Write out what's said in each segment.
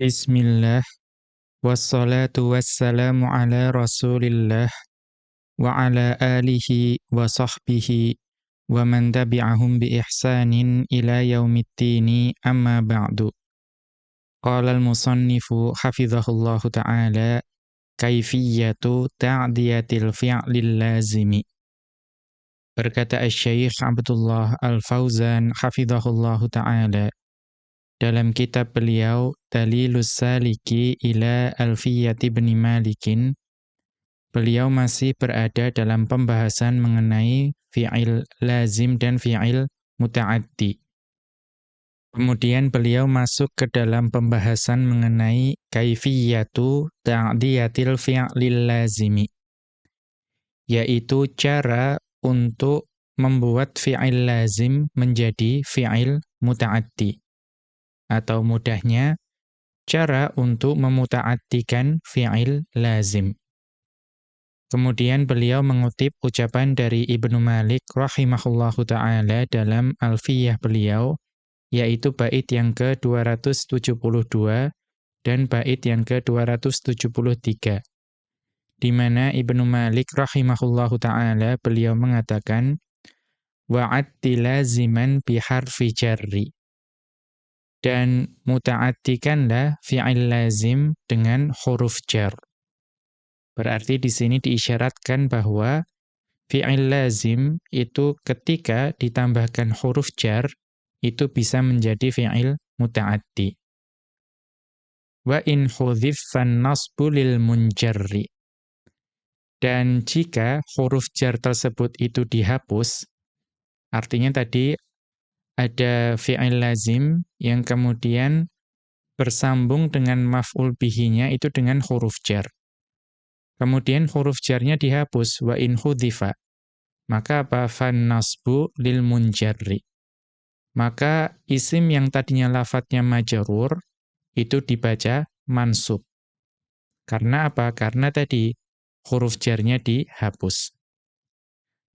بسم الله والصلاة والسلام على رسول الله وعلى آله وصحبه ومن تبعهم بإحسان إلى يوم الدين أما بعد. قال المصنف حفظه الله تعالى كيفية تعدية الفعل اللازم؟ بركة الشيخ عبد الله الفوزان حفظه الله تعالى. Dalam kitab beliau Dalilus Saliki ila Alfiyati bin Malikin beliau masih berada dalam pembahasan mengenai fi'il lazim dan fi'il muta'addi. Kemudian beliau masuk ke dalam pembahasan mengenai kaifiyatu ta'diyatil fi'lil lazimi yaitu cara untuk membuat fi'il lazim menjadi fi'il muta'addi atau mudahnya cara untuk memutaatikan fi'il lazim. Kemudian beliau mengutip ucapan dari Ibnu Malik rahimahullahu taala dalam Alfiyah beliau yaitu bait yang ke-272 dan bait yang ke-273 di mana Ibnu Malik rahimahullahu taala beliau mengatakan wa'atti laziman biharfi jarri dan muta'addikanlah fi'il lazim dengan huruf jar. Berarti di sini diisyaratkan bahwa fi'il lazim itu ketika ditambahkan huruf jar itu bisa menjadi fi'il muta'addi. Wa in hudhiffan nasbu lil munjarri. Dan jika huruf jar tersebut itu dihapus, artinya tadi ada fi'il lazim yang kemudian bersambung dengan maf'ul bihinya itu dengan huruf jar. Kemudian huruf jarnya dihapus wa in hudhifa. Maka apa fan nasbu lil munjarri. Maka isim yang tadinya lafadznya majrur itu dibaca mansub. Karena apa? Karena tadi huruf jarnya dihapus.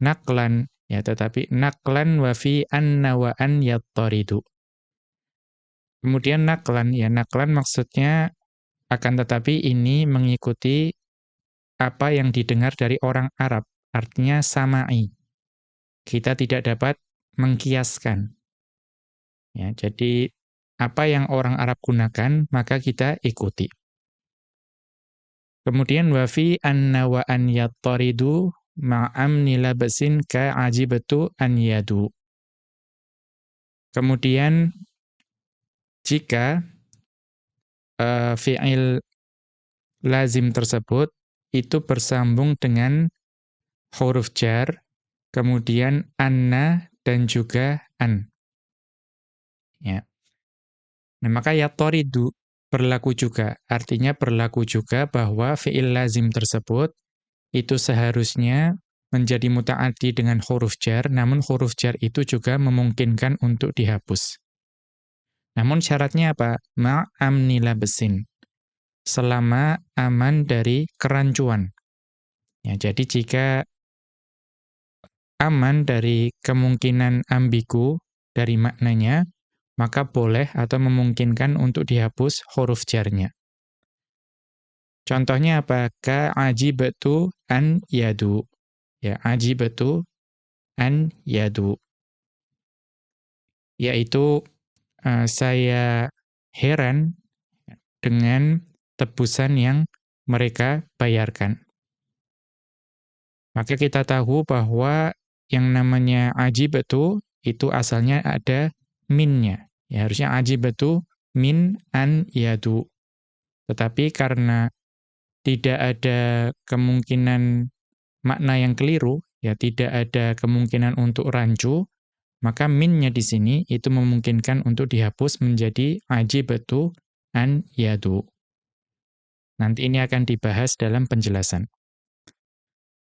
Naklan Ya, tetapi naklan wa fi anna wa an yattaridu. Kemudian naklan, ya naklan maksudnya akan tetapi ini mengikuti apa yang didengar dari orang Arab, artinya sama'i. Kita tidak dapat mengkiaskan. Ya, jadi apa yang orang Arab gunakan, maka kita ikuti. Kemudian wa fi anna wa an yattaridu ma'amni labasin ka ajibatu an yadu. Kemudian jika uh, fi'il lazim tersebut itu bersambung dengan huruf jar, kemudian anna dan juga an. Ya. Nah, maka ya toridu berlaku juga. Artinya berlaku juga bahwa fi'il lazim tersebut itu seharusnya menjadi muta'ati dengan huruf jar, namun huruf jar itu juga memungkinkan untuk dihapus. Namun syaratnya apa? Ma'amni labesin. Selama aman dari kerancuan. Ya, jadi jika aman dari kemungkinan ambigu dari maknanya, maka boleh atau memungkinkan untuk dihapus huruf jarnya. Contohnya apa? Ka ajibatu an yadu. Ya, ajibatu an yadu. Yaitu uh, saya heran dengan tebusan yang mereka bayarkan. Maka kita tahu bahwa yang namanya ajibatu itu asalnya ada minnya. Ya, harusnya ajibatu min an yadu. Tetapi karena tidak ada kemungkinan makna yang keliru, ya tidak ada kemungkinan untuk rancu, maka minnya di sini itu memungkinkan untuk dihapus menjadi ajibatu an yadu. Nanti ini akan dibahas dalam penjelasan.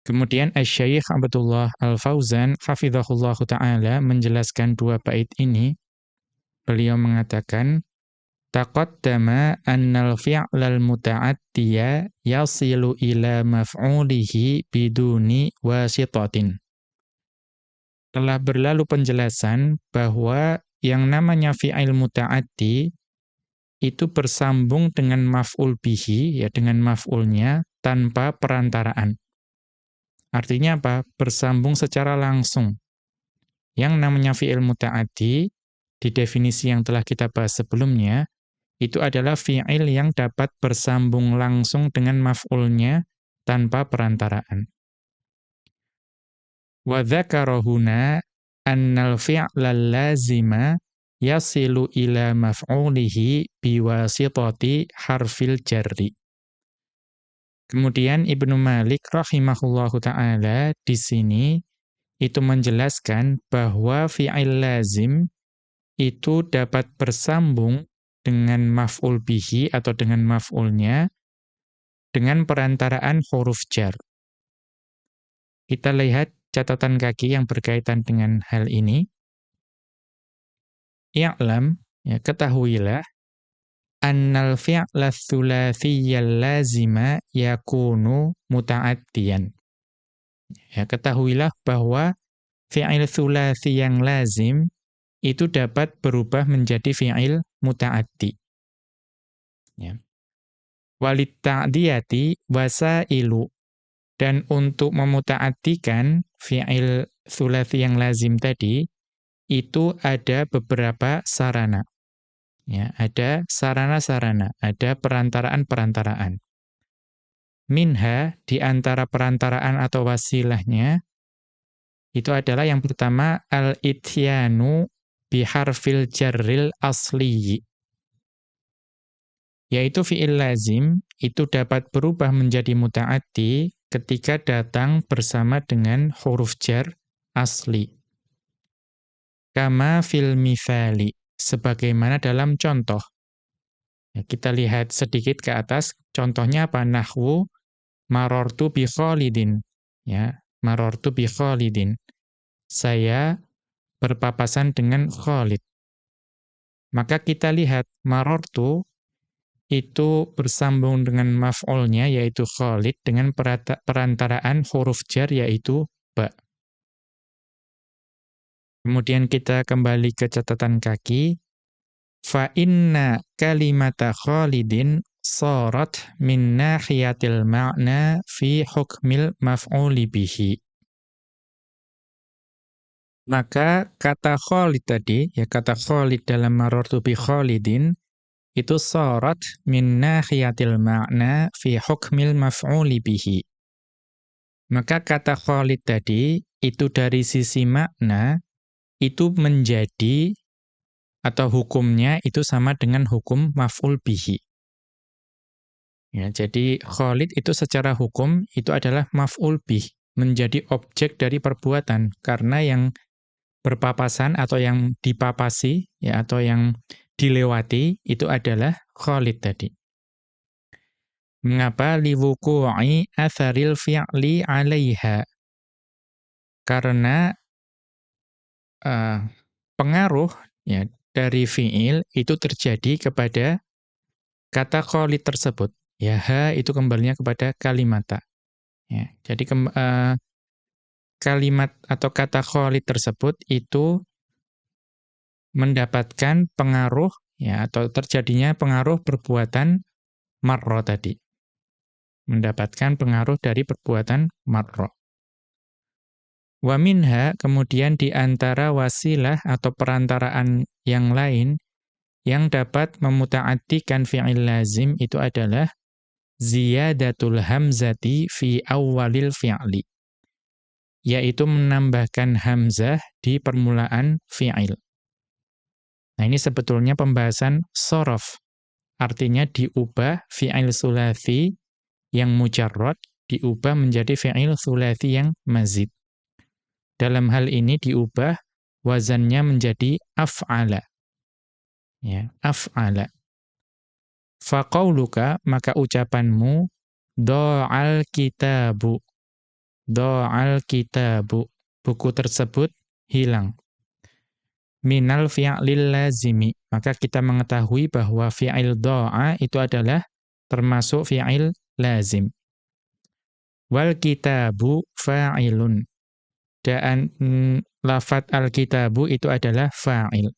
Kemudian Asy-Syaikh Abdullah Al-Fauzan hafizahullah taala menjelaskan dua bait ini. Beliau mengatakan Taqaddama annal fi'lal muta'addiya yasilu ila maf'ulihi biduni wasitatin. Telah berlalu penjelasan bahwa yang namanya fi'il muta'addi itu bersambung dengan maf'ul bihi, ya dengan maf'ulnya, tanpa perantaraan. Artinya apa? Bersambung secara langsung. Yang namanya fi'il muta'addi, di definisi yang telah kita bahas sebelumnya, itu adalah fi'il yang dapat bersambung langsung dengan maf'ulnya tanpa perantaraan. Wa dzakara huna annal fi'lal lazima yasilu ila maf'ulihi biwasitati harfil jarri. Kemudian Ibnu Malik rahimahullahu taala di sini itu menjelaskan bahwa fi'il lazim itu dapat bersambung dengan maf'ul bihi atau dengan maf'ulnya dengan perantaraan huruf jar. Kita lihat catatan kaki yang berkaitan dengan hal ini. I'lam, ya, ketahuilah annal fi'la tsulatsiyyal lazima yakunu muta'addiyan. Ya, ketahuilah bahwa fi'il tsulatsi yang lazim itu dapat berubah menjadi fi'il muta'addi. Ya. Walit ta'diyati wasailu dan untuk memuta'addikan fi'il tsulatsi yang lazim tadi itu ada beberapa sarana. Ya, ada sarana-sarana, ada perantaraan-perantaraan. Minha di antara perantaraan atau wasilahnya itu adalah yang pertama al-ityanu biharfil jarril asli. Yaitu fi'il lazim itu dapat berubah menjadi muta'addi ketika datang bersama dengan huruf jar asli. Kama fil mithali sebagaimana dalam contoh. Ya, kita lihat sedikit ke atas, contohnya apa? Nahwu marortu bi Khalidin. Ya, marortu bi Khalidin. Saya berpapasan dengan Khalid. Maka kita lihat marortu itu bersambung dengan maf'ulnya yaitu Khalid dengan perantaraan huruf jar yaitu ba. Kemudian kita kembali ke catatan kaki. Fa inna kalimata Khalidin sarat min nahiyatil ma'na fi hukmil maf'uli bihi. Maka kata Khalid tadi, ya kata Khalid dalam marortu bi Khalidin, itu sarat min nahiyatil ma'na fi hukmil maf'uli bihi. Maka kata Khalid tadi, itu dari sisi makna, itu menjadi atau hukumnya itu sama dengan hukum maf'ul bihi. Ya, jadi Khalid itu secara hukum itu adalah maf'ul bih, menjadi objek dari perbuatan karena yang berpapasan atau yang dipapasi ya atau yang dilewati itu adalah Khalid tadi. Mengapa liwuku'i atharil fi'li 'alaiha? Karena uh, pengaruh ya dari fiil itu terjadi kepada kata khalid tersebut. Ya ha itu kembalinya kepada kalimata. Ya, jadi ke, uh, eh, kalimat atau kata khalid tersebut itu mendapatkan pengaruh ya atau terjadinya pengaruh perbuatan marro tadi. Mendapatkan pengaruh dari perbuatan marro. Wa minha kemudian di antara wasilah atau perantaraan yang lain yang dapat memuta'addikan fi'il lazim itu adalah ziyadatul hamzati fi awalil fi'li yaitu menambahkan hamzah di permulaan fi'il. Nah, ini sebetulnya pembahasan sorof. Artinya diubah fi'il sulathi yang mujarrad diubah menjadi fi'il sulathi yang mazid. Dalam hal ini diubah wazannya menjadi af'ala. Ya, af'ala. Faqauluka maka ucapanmu do'al kitabu. Do'al kitabu. Buku tersebut hilang. Minal fi'lil lazimi. Maka kita mengetahui bahwa fi'il do'a itu adalah termasuk fi'il lazim. Wal kitabu fa'ilun dan lafat alkitabu itu adalah fa'il.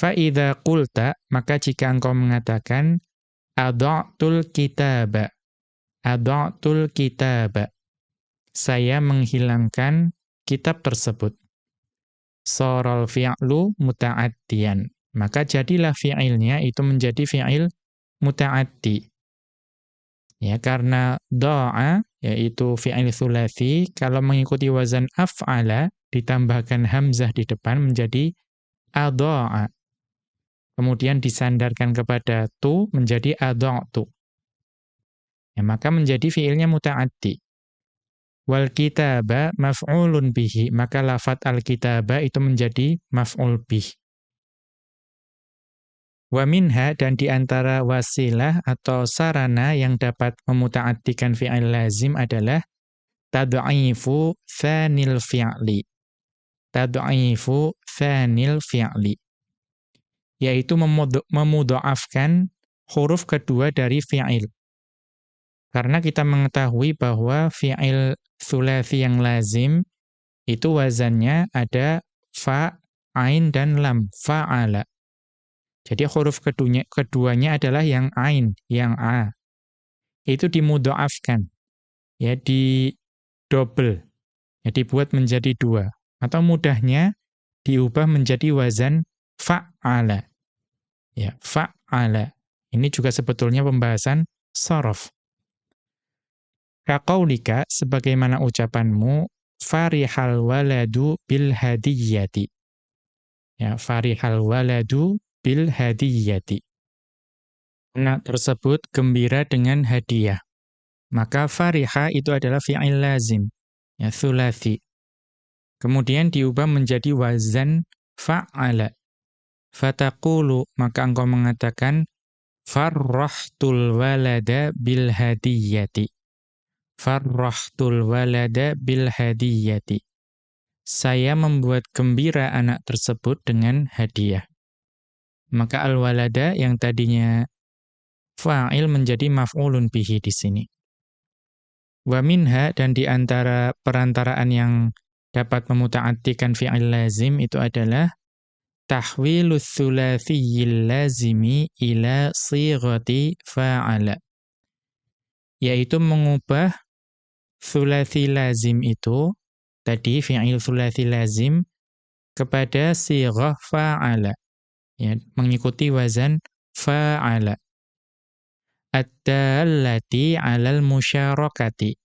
Fa'idha qulta, maka jika engkau mengatakan, Ada'tul kitaba. Ada'tul kitaba. Saya menghilangkan kitab tersebut. Soral fi'lu muta'addiyan. Maka jadilah fi'ilnya itu menjadi fi'il muta'addi. Ya, karena doa, yaitu fi'il thulathi, kalau mengikuti wazan af'ala, ditambahkan hamzah di depan menjadi ado'a. Kemudian disandarkan kepada tu menjadi ado'tu. Ya, maka menjadi fi'ilnya muta'addi. Wal kitaba maf'ulun bihi, maka lafat al-kitaba itu menjadi maf'ul bih. Wa minha dan di antara wasilah atau sarana yang dapat memuta'addikan fi'il lazim adalah tad'ifu thanil fi'li. Tad'ifu thanil fi'li. Yaitu memudha'afkan huruf kedua dari fi'il. Karena kita mengetahui bahwa fi'il thulathi yang lazim itu wazannya ada fa, ain, dan lam, fa'ala. Jadi huruf keduanya, keduanya adalah yang ain, yang a. Itu dimudoafkan. Ya, di double. Ya, dibuat menjadi dua. Atau mudahnya diubah menjadi wazan fa'ala. Ya, fa'ala. Ini juga sebetulnya pembahasan sorof. Kaqaulika, sebagaimana ucapanmu, farihal waladu bil hadiyati. Ya, farihal waladu bil hadiyati. Anak tersebut gembira dengan hadiah. Maka fariha itu adalah fi'il lazim, ya thulathi. Kemudian diubah menjadi wazan fa'ala. Fataqulu, maka engkau mengatakan farrahtul walada bil hadiyati. Farrahtul walada bil hadiyati. Saya membuat gembira anak tersebut dengan hadiah. Maka al-walada yang tadinya fa'il menjadi maf'ulun bihi di sini. Wa minha dan di antara perantaraan yang dapat memuta'attikan fi'il lazim itu adalah tahwilus thulathiyil lazimi ila sighati fa'ala. Yaitu mengubah thulathi lazim itu, tadi fi'il thulathi lazim, kepada sighah fa'ala. Ya mengikuti wazan fa'ala. At-dallati 'alal musyarakati.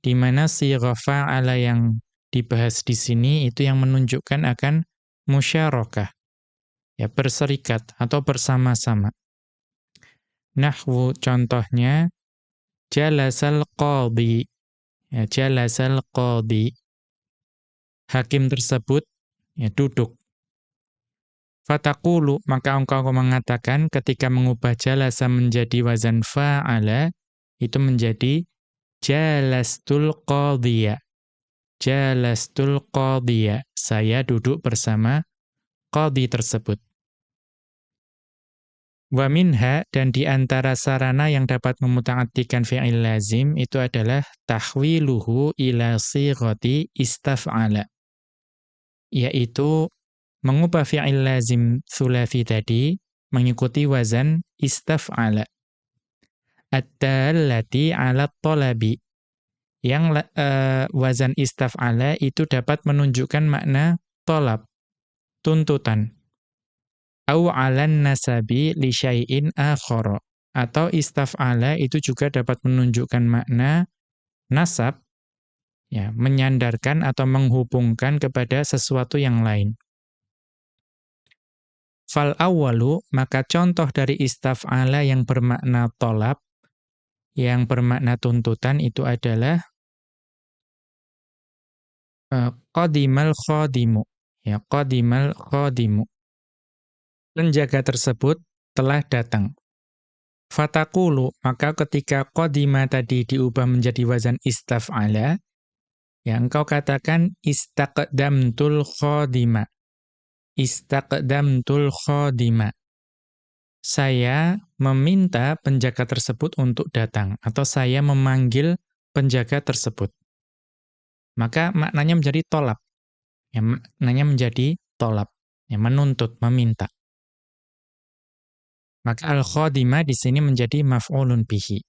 Di mana sighah fa'ala yang dibahas di sini itu yang menunjukkan akan musyarakah. Ya berserikat atau bersama-sama. Nahwu contohnya jalasal qadhi ya jalasal qadhi hakim tersebut ya duduk Fatakulu, maka engkau mengatakan ketika mengubah jalasa menjadi wazan fa'ala, itu menjadi jalastul qadhiya. Jalastul qadhiya. Saya duduk bersama qadhi tersebut. Wa minha, dan di antara sarana yang dapat memuta'atikan fi'il lazim, itu adalah tahwiluhu ila sighati istaf'ala. Yaitu mengubah fi'il lazim thulathi tadi mengikuti wazan istaf'ala. At-tallati 'ala talabi. Yang uh, wazan istaf'ala itu dapat menunjukkan makna tolab, tuntutan. Au 'alan nasabi li syai'in akhara. Atau istaf'ala itu juga dapat menunjukkan makna nasab, ya, menyandarkan atau menghubungkan kepada sesuatu yang lain. Fal awalu, maka contoh dari istaf'ala yang bermakna tolab, yang bermakna tuntutan itu adalah uh, qadimal khadimu. Ya, qadimal khadimu. Penjaga tersebut telah datang. Fatakulu, maka ketika qadima tadi diubah menjadi wazan istaf'ala, yang engkau katakan istaqdamtul khadima istaqdamtul khadima. Saya meminta penjaga tersebut untuk datang atau saya memanggil penjaga tersebut. Maka maknanya menjadi tolap. Ya, maknanya menjadi tolap, ya, menuntut, meminta. Maka al-khadimah di sini menjadi maf'ulun bihi.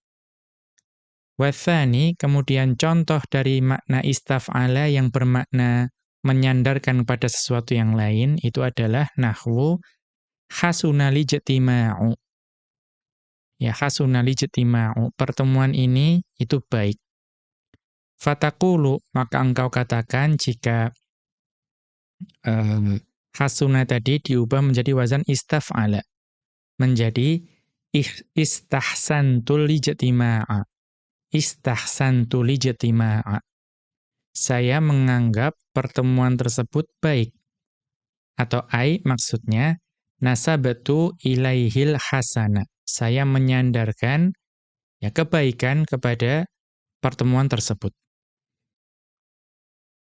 Wathani, kemudian contoh dari makna istaf'ala yang bermakna menyandarkan pada sesuatu yang lain, itu adalah nahwu hasunali jetima'u. Ya, hasunali jetima'u. Pertemuan ini itu baik. Fatakulu, maka engkau katakan jika uh, hasuna tadi diubah menjadi wazan istaf'ala menjadi istahsantul lijtima'a. Istahsantul lijtima'a. Saya menganggap pertemuan tersebut baik. Atau ai maksudnya nasabatu ilaihil hasana. Saya menyandarkan ya kebaikan kepada pertemuan tersebut.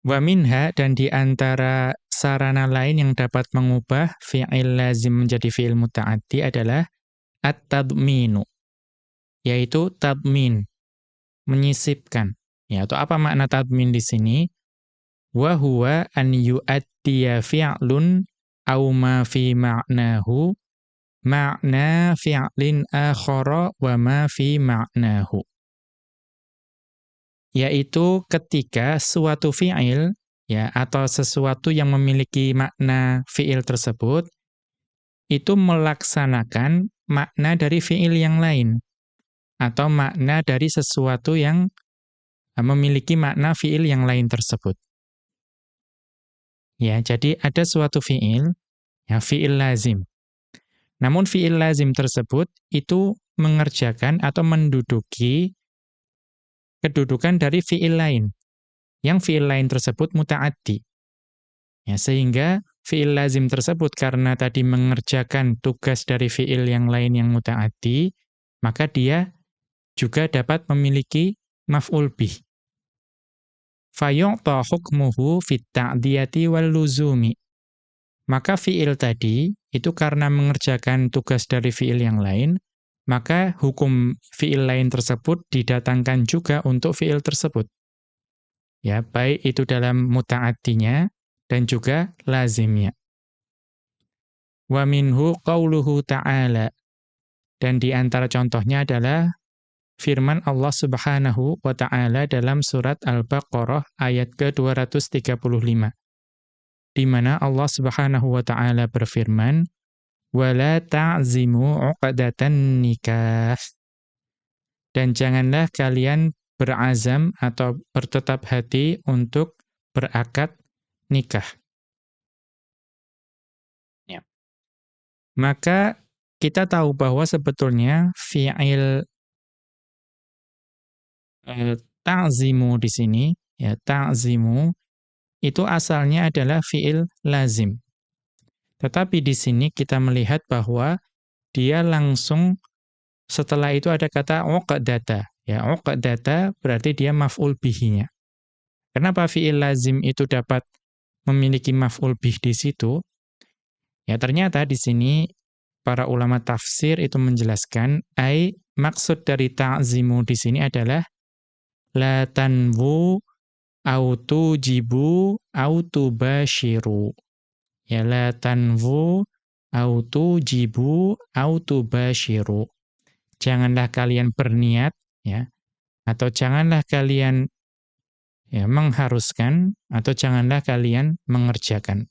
Wa minha dan di antara sarana lain yang dapat mengubah fi'il lazim menjadi fi'il muta'addi adalah at-tadminu yaitu tadmin menyisipkan. Ya atau apa makna tadmin di sini? Wa huwa an yu'addiya fi'lun aw ma fi ma'nahu ma'na fi'lin akhara wa ma fi ma'nahu yaitu ketika suatu fi'il ya atau sesuatu yang memiliki makna fi'il tersebut itu melaksanakan makna dari fi'il yang lain atau makna dari sesuatu yang eh, memiliki makna fi'il yang lain tersebut. Ya, jadi ada suatu fi'il, ya fi'il lazim. Namun fi'il lazim tersebut itu mengerjakan atau menduduki kedudukan dari fi'il lain. Yang fi'il lain tersebut muta'addi. Ya, sehingga fi'il lazim tersebut karena tadi mengerjakan tugas dari fi'il yang lain yang muta'addi, maka dia juga dapat memiliki maf'ul bih. Fayu'ta hukmuhu fit ta'diyati wal luzumi. Maka fi'il tadi itu karena mengerjakan tugas dari fi'il yang lain, maka hukum fiil lain tersebut didatangkan juga untuk fiil tersebut. Ya, baik itu dalam muta'addinya dan juga lazimnya. Wa minhu qauluhu ta'ala. Dan di antara contohnya adalah firman Allah Subhanahu wa taala dalam surat Al-Baqarah ayat ke-235. Di mana Allah Subhanahu wa taala berfirman, wala ta'zimu 'uqdatan nikah. Dan janganlah kalian berazam atau bertetap hati untuk berakad nikah. Ya. Maka kita tahu bahwa sebetulnya fi'il eh, ta'zimu di sini ya ta'zimu itu asalnya adalah fi'il lazim. Tetapi di sini kita melihat bahwa dia langsung setelah itu ada kata uqdata. Ya, uqdata berarti dia maf'ul bihinya. Kenapa fi'il lazim itu dapat memiliki maf'ul bih di situ? Ya, ternyata di sini para ulama tafsir itu menjelaskan ai maksud dari ta'zimu di sini adalah la tanwu au tujibu au tubashiru ya la tanwu au tujibu au tubashiru. Janganlah kalian berniat ya atau janganlah kalian ya mengharuskan atau janganlah kalian mengerjakan.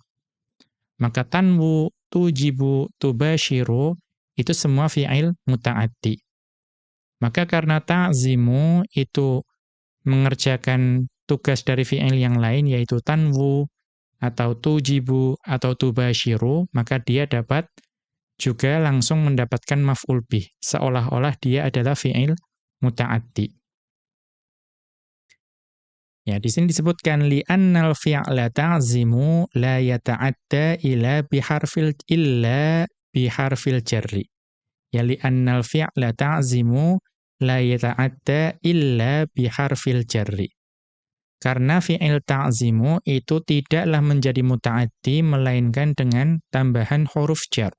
Maka tanwu, tujibu, tubashiru itu semua fi'il muta'addi. Maka karena ta'zimu itu mengerjakan tugas dari fi'il yang lain yaitu tanwu, atau tujibu atau tubashiru, maka dia dapat juga langsung mendapatkan maf'ul bih, seolah-olah dia adalah fi'il muta'addi. Ya, di sini disebutkan li'annal fi'la ta'zimu la yata'adda ila biharfil illa biharfil jarri. Ya li'annal fi'la ta'zimu la yata'adda illa biharfil jarri. Karena fi'il ta'zimu itu tidaklah menjadi muta'addi melainkan dengan tambahan huruf jar.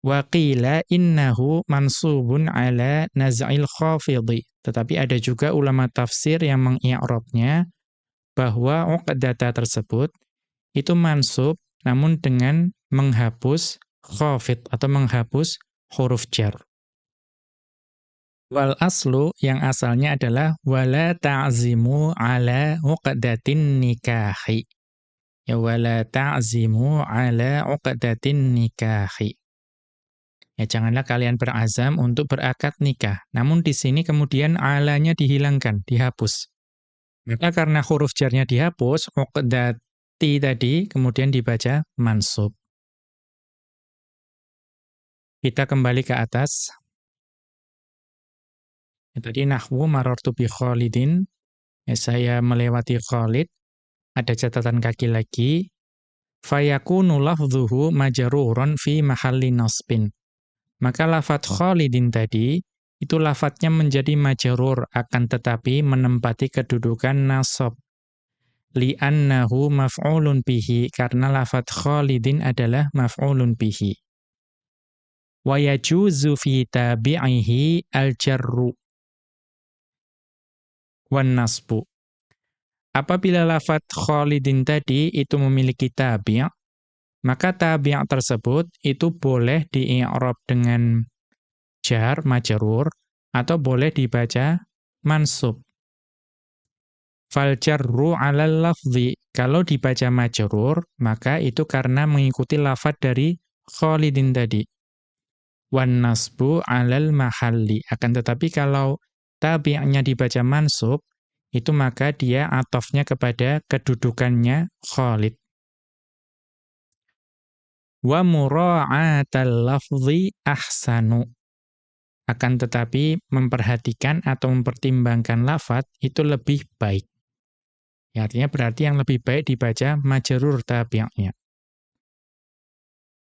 Wa qila innahu mansubun ala naz'il khafidhi. Tetapi ada juga ulama tafsir yang mengi'rabnya bahwa uqdata tersebut itu mansub namun dengan menghapus khafid atau menghapus huruf jar. Wal aslu yang asalnya adalah wala ta'zimu ala uqdatin nikahi. Ya wala ta'zimu ala uqdatin nikahi. Ya janganlah kalian berazam untuk berakad nikah. Namun di sini kemudian alanya dihilangkan, dihapus. Maka karena huruf jarnya dihapus, uqdati tadi kemudian dibaca mansub. Kita kembali ke atas. Ya, tadi nahwu marartu bi Khalidin. Ya, saya melewati Khalid. Ada catatan kaki lagi. Fayakunu lafdhuhu majruran fi mahalli nasbin. Maka lafat Khalidin tadi itu lafadznya menjadi majrur akan tetapi menempati kedudukan nasab. Li'annahu maf'ulun bihi karena lafat Khalidin adalah maf'ulun bihi. Wa yajuzu fi tabi'ihi al-jarru wan nasbu. Apabila lafat Khalidin tadi itu memiliki tabi', maka tabi' tersebut itu boleh di-i'rab dengan jar, majrur, atau boleh dibaca mansub. Fal jarru 'alal lafzi. Kalau dibaca majrur, maka itu karena mengikuti lafat dari Khalidin tadi. Wan nasbu 'alal mahalli. Akan tetapi kalau tabi'nya dibaca mansub, itu maka dia atofnya kepada kedudukannya Khalid. Wa mura'atal lafzi ahsanu. Akan tetapi memperhatikan atau mempertimbangkan lafat itu lebih baik. Ya, artinya berarti yang lebih baik dibaca majrur tabi'nya.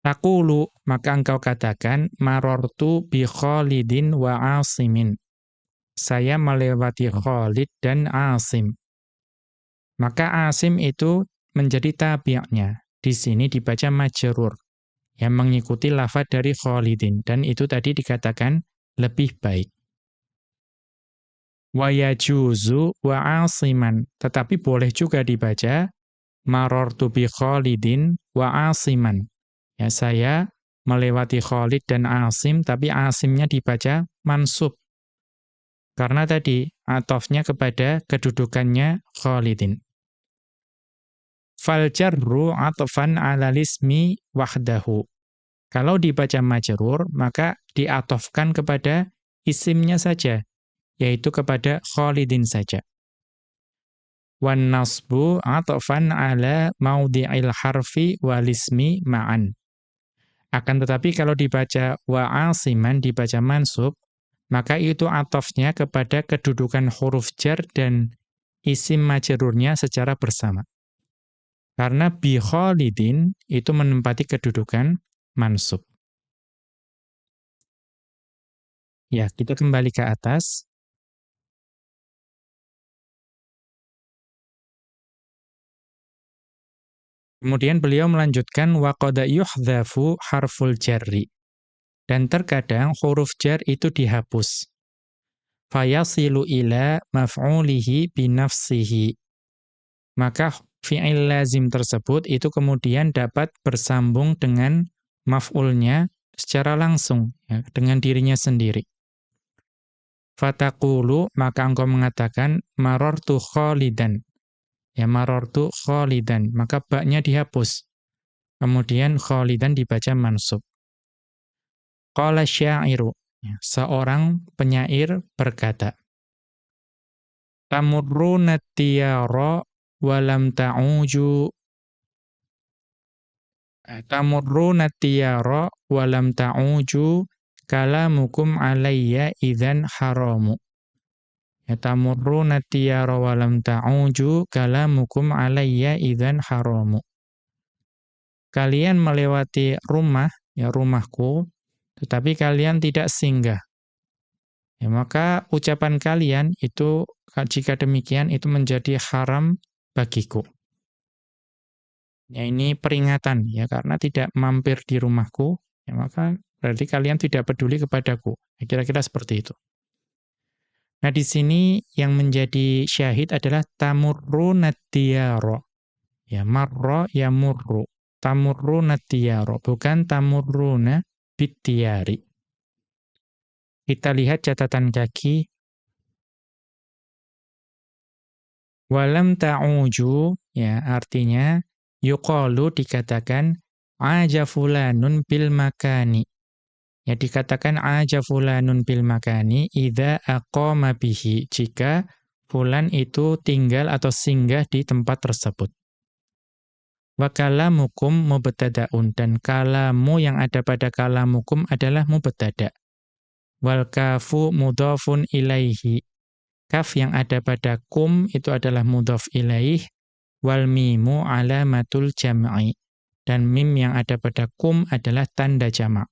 Takulu, maka engkau katakan marortu bi Khalidin wa Asimin saya melewati Khalid dan Asim. Maka Asim itu menjadi tabi'nya. Di sini dibaca majrur yang mengikuti lafaz dari Khalidin dan itu tadi dikatakan lebih baik. Wa yajuzu wa asiman, tetapi boleh juga dibaca marartu bi Khalidin wa asiman. Ya saya melewati Khalid dan Asim tapi Asimnya dibaca mansub karena tadi atofnya kepada kedudukannya Khalidin. Fal jarru atfan 'ala lismi wahdahu. Kalau dibaca majrur, maka diatofkan kepada isimnya saja, yaitu kepada Khalidin saja. Wan nasbu atfan 'ala maudhi'il harfi wal ismi ma'an. Akan tetapi kalau dibaca wa asiman dibaca mansub, maka itu atofnya kepada kedudukan huruf jar dan isim majrurnya secara bersama. Karena bi khalidin itu menempati kedudukan mansub. Ya, kita kembali ke atas. Kemudian beliau melanjutkan waqada yuhdhafu harful jarri. Dan terkadang huruf jar itu dihapus. Fayasilu ila maf'ulihi binafsihi. Maka fi'il lazim tersebut itu kemudian dapat bersambung dengan maf'ulnya secara langsung, ya, dengan dirinya sendiri. Fatakulu, maka engkau mengatakan, marortu kholidan. Ya, marortu kholidan. Maka baknya dihapus. Kemudian kholidan dibaca mansub. Qala syairu, ya, seorang penyair berkata, Tamurruna tiyara walam ta'uju eh, Tamurruna tiyara walam ta'uju kalamukum alayya idzan haramu. Ya tamurruna tiyara walam ta'uju kalamukum alayya idzan haramu. Kalian melewati rumah, ya rumahku, tetapi kalian tidak singgah. Ya, maka ucapan kalian itu jika demikian itu menjadi haram bagiku. Ya ini peringatan ya karena tidak mampir di rumahku, ya maka berarti kalian tidak peduli kepadaku. Ya, kira-kira seperti itu. Nah, di sini yang menjadi syahid adalah tamurru nadiyaro. Ya marra ya murru. tamurruna diyaro, bukan tamurruna bittiyari. Kita lihat catatan kaki. Walam ta'uju, ya artinya yuqalu dikatakan aja fulanun bil makani. Ya dikatakan aja fulanun bil makani idza aqama bihi jika fulan itu tinggal atau singgah di tempat tersebut. Wa kalamukum mubtada'un dan kalamu yang ada pada kalamukum adalah mubtada' wal kafu mudhafun ilaihi. Kaf yang ada pada kum itu adalah mudhaf ilaih wal mimu alamatul jam'i. Dan mim yang ada pada kum adalah tanda jamak.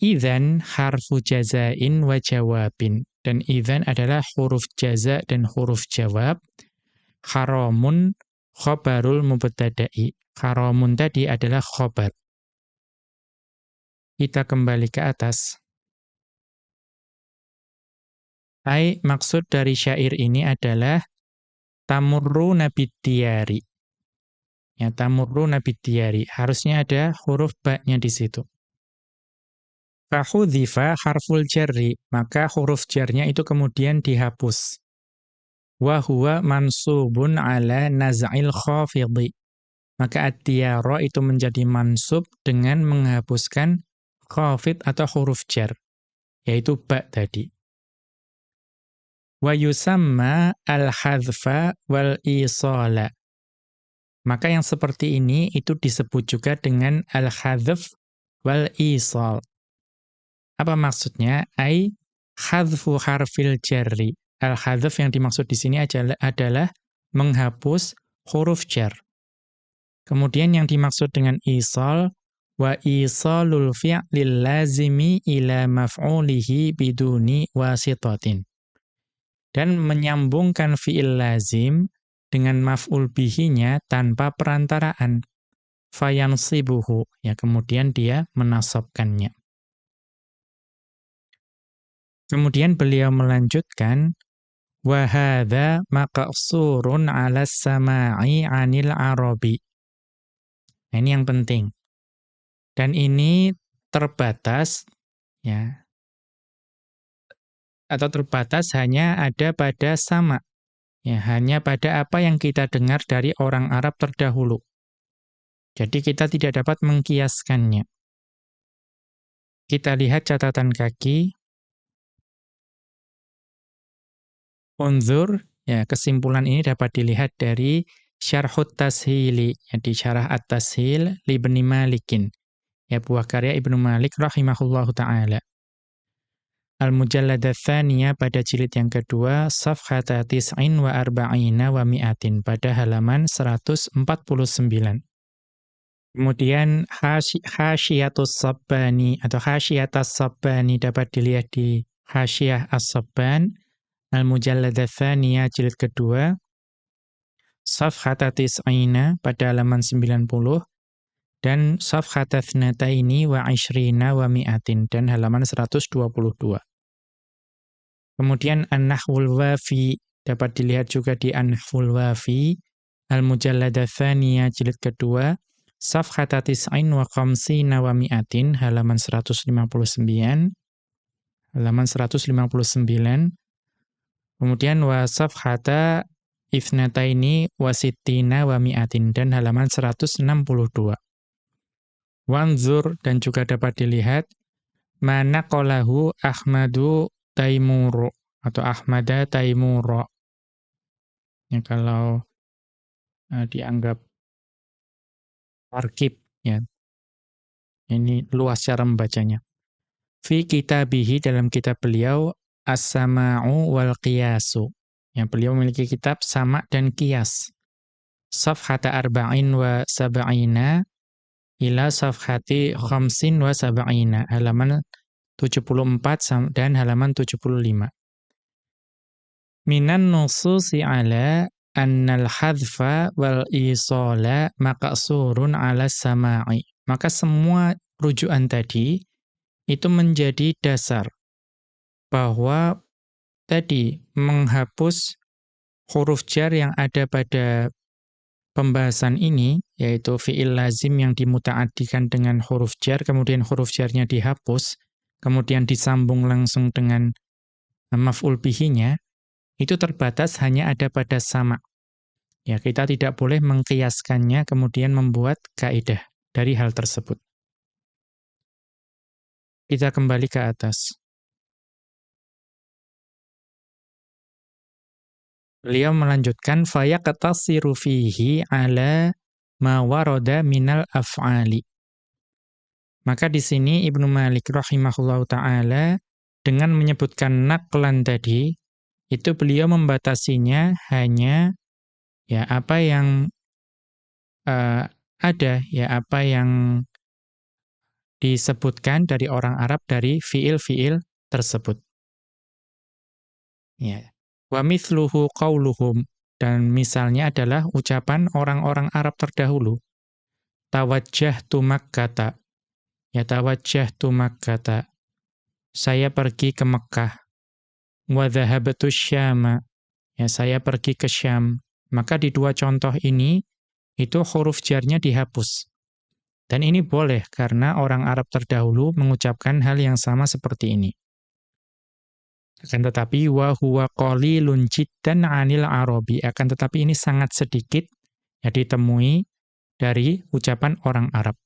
Idzan harfu jazain wa jawabin. Dan idzan adalah huruf jaza dan huruf jawab. Haramun khobarul mubtada'i. Haramun tadi adalah khobar. Kita kembali ke atas. Ai maksud dari syair ini adalah tamurru nabidiyari. Ya, tamurru nabidiyari. Harusnya ada huruf ba-nya di situ. Fahudhifa harful jarri, maka huruf jarnya itu kemudian dihapus. Wa huwa mansubun ala naz'il khafidhi. Maka at itu menjadi mansub dengan menghapuskan khafid atau huruf jar, yaitu ba tadi wa yusamma al-hadfa wal isala. Maka yang seperti ini itu disebut juga dengan al-hadf wal isal. Apa maksudnya? Ai hadfu harfil jarri. Al-hadf yang dimaksud di sini adalah, adalah menghapus huruf jar. Kemudian yang dimaksud dengan isal wa isalul fi'lil lazimi ila maf'ulihi biduni wasitatin dan menyambungkan fi'il lazim dengan maf'ul bihinya tanpa perantaraan. Fayansibuhu, ya kemudian dia menasabkannya. Kemudian beliau melanjutkan, wahada maqsurun 'ala samai 'anil arabi. Nah, ini yang penting. Dan ini terbatas ya atau terbatas hanya ada pada sama. Ya, hanya pada apa yang kita dengar dari orang Arab terdahulu. Jadi kita tidak dapat mengkiaskannya. Kita lihat catatan kaki. Unzur, ya kesimpulan ini dapat dilihat dari Syarhut Tashili, ya di Syarah At-Tashil Libni Malikin. Ya buah karya Ibnu Malik rahimahullahu taala. Al-Mujallad Tsaniyah pada jilid yang kedua, Safhata Tis'in wa Arba'ina wa Mi'atin, pada halaman 149. Kemudian Hasyiatus Sabbani atau Hasyiatas Sabbani dapat dilihat di Hasyiyah As-Sabban, Al-Mujallad Tsaniyah jilid kedua, Safhata Tis'ina pada halaman 90, dan safhata thnataini wa ishrina wa mi'atin dan halaman 122. Kemudian An-Nahwul Wafi dapat dilihat juga di An-Nahwul Wafi Al-Mujallada Thaniyah jilid kedua Safhata tis'ain wa khamsina wa mi'atin halaman 159 halaman 159 Kemudian wa safhata ifnataini wa sittina wa mi'atin dan halaman 162 Wanzur dan juga dapat dilihat mana kolahu Ahmadu Taimuru atau Ahmada Taimuro. Ya, kalau uh, dianggap tarkib ya. Ini luas cara membacanya. Fi kitabihi dalam kitab beliau As-Sama'u wal Qiyasu. Yang beliau memiliki kitab sama dan kias. Safhata arba'in wa sab'ina ila safhati khamsin wa sab'ina halaman 74 dan halaman 75 minan nususi ala annal hadfa wal isala maqsurun ala sama'i maka semua rujukan tadi itu menjadi dasar bahwa tadi menghapus huruf jar yang ada pada pembahasan ini, yaitu fi'il lazim yang dimuta'adikan dengan huruf jar, kemudian huruf jarnya dihapus, kemudian disambung langsung dengan maf'ul bihinya, itu terbatas hanya ada pada sama. Ya, kita tidak boleh mengkiaskannya kemudian membuat kaidah dari hal tersebut. Kita kembali ke atas. Beliau melanjutkan fayaqtasiru fihi ala ma warada minal af'ali. Maka di sini Ibnu Malik rahimahullahu taala dengan menyebutkan naqlan tadi itu beliau membatasinya hanya ya apa yang uh, ada ya apa yang disebutkan dari orang Arab dari fiil-fiil tersebut. Ya. Wa mithluhu qauluhum dan misalnya adalah ucapan orang-orang Arab terdahulu. Tawajjahtu Makkata. Ya tawajjahtu Makkata. Saya pergi ke Mekah. Wa dhahabtu Syama. Ya saya pergi ke Syam. Maka di dua contoh ini itu huruf jarnya dihapus. Dan ini boleh karena orang Arab terdahulu mengucapkan hal yang sama seperti ini. Akan tetapi wa huwa qalilun jiddan 'anil arabi. Akan tetapi ini sangat sedikit ya ditemui dari ucapan orang Arab.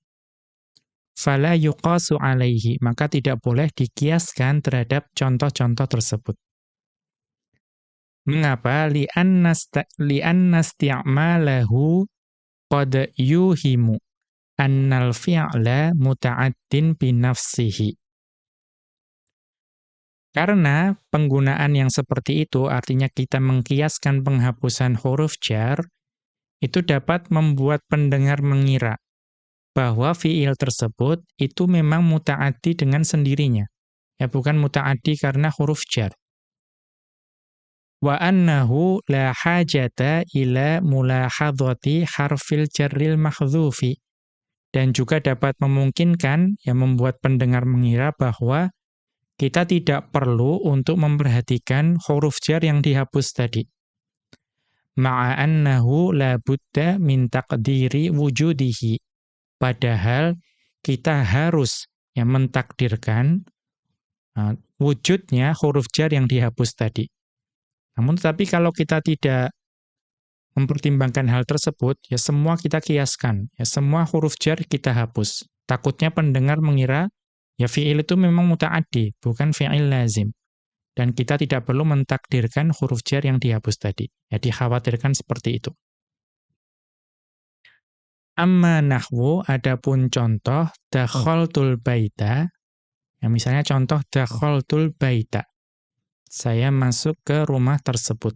Fala yuqasu alaihi, maka tidak boleh dikiaskan terhadap contoh-contoh tersebut. Mengapa? Li'anna isti'malahu qad yuhimu annal fi'la muta'addin binafsihi. Karena penggunaan yang seperti itu, artinya kita mengkiaskan penghapusan huruf jar, itu dapat membuat pendengar mengira bahwa fiil tersebut itu memang muta'addi dengan sendirinya. Ya bukan muta'addi karena huruf jar. Wa annahu la hajata ila harfil jarril mahdhufi. Dan juga dapat memungkinkan, ya membuat pendengar mengira bahwa kita tidak perlu untuk memperhatikan huruf jar yang dihapus tadi. Ma'annahu la budda min taqdiri wujudihi. Padahal kita harus ya mentakdirkan uh, wujudnya huruf jar yang dihapus tadi. Namun tetapi kalau kita tidak mempertimbangkan hal tersebut, ya semua kita kiaskan, ya semua huruf jar kita hapus. Takutnya pendengar mengira Ya fi'il itu memang muta'addi, bukan fi'il lazim. Dan kita tidak perlu mentakdirkan huruf jar yang dihapus tadi. Ya dikhawatirkan seperti itu. Amma nahwu adapun contoh dakhaltul baita. Ya misalnya contoh dakhaltul baita. Saya masuk ke rumah tersebut.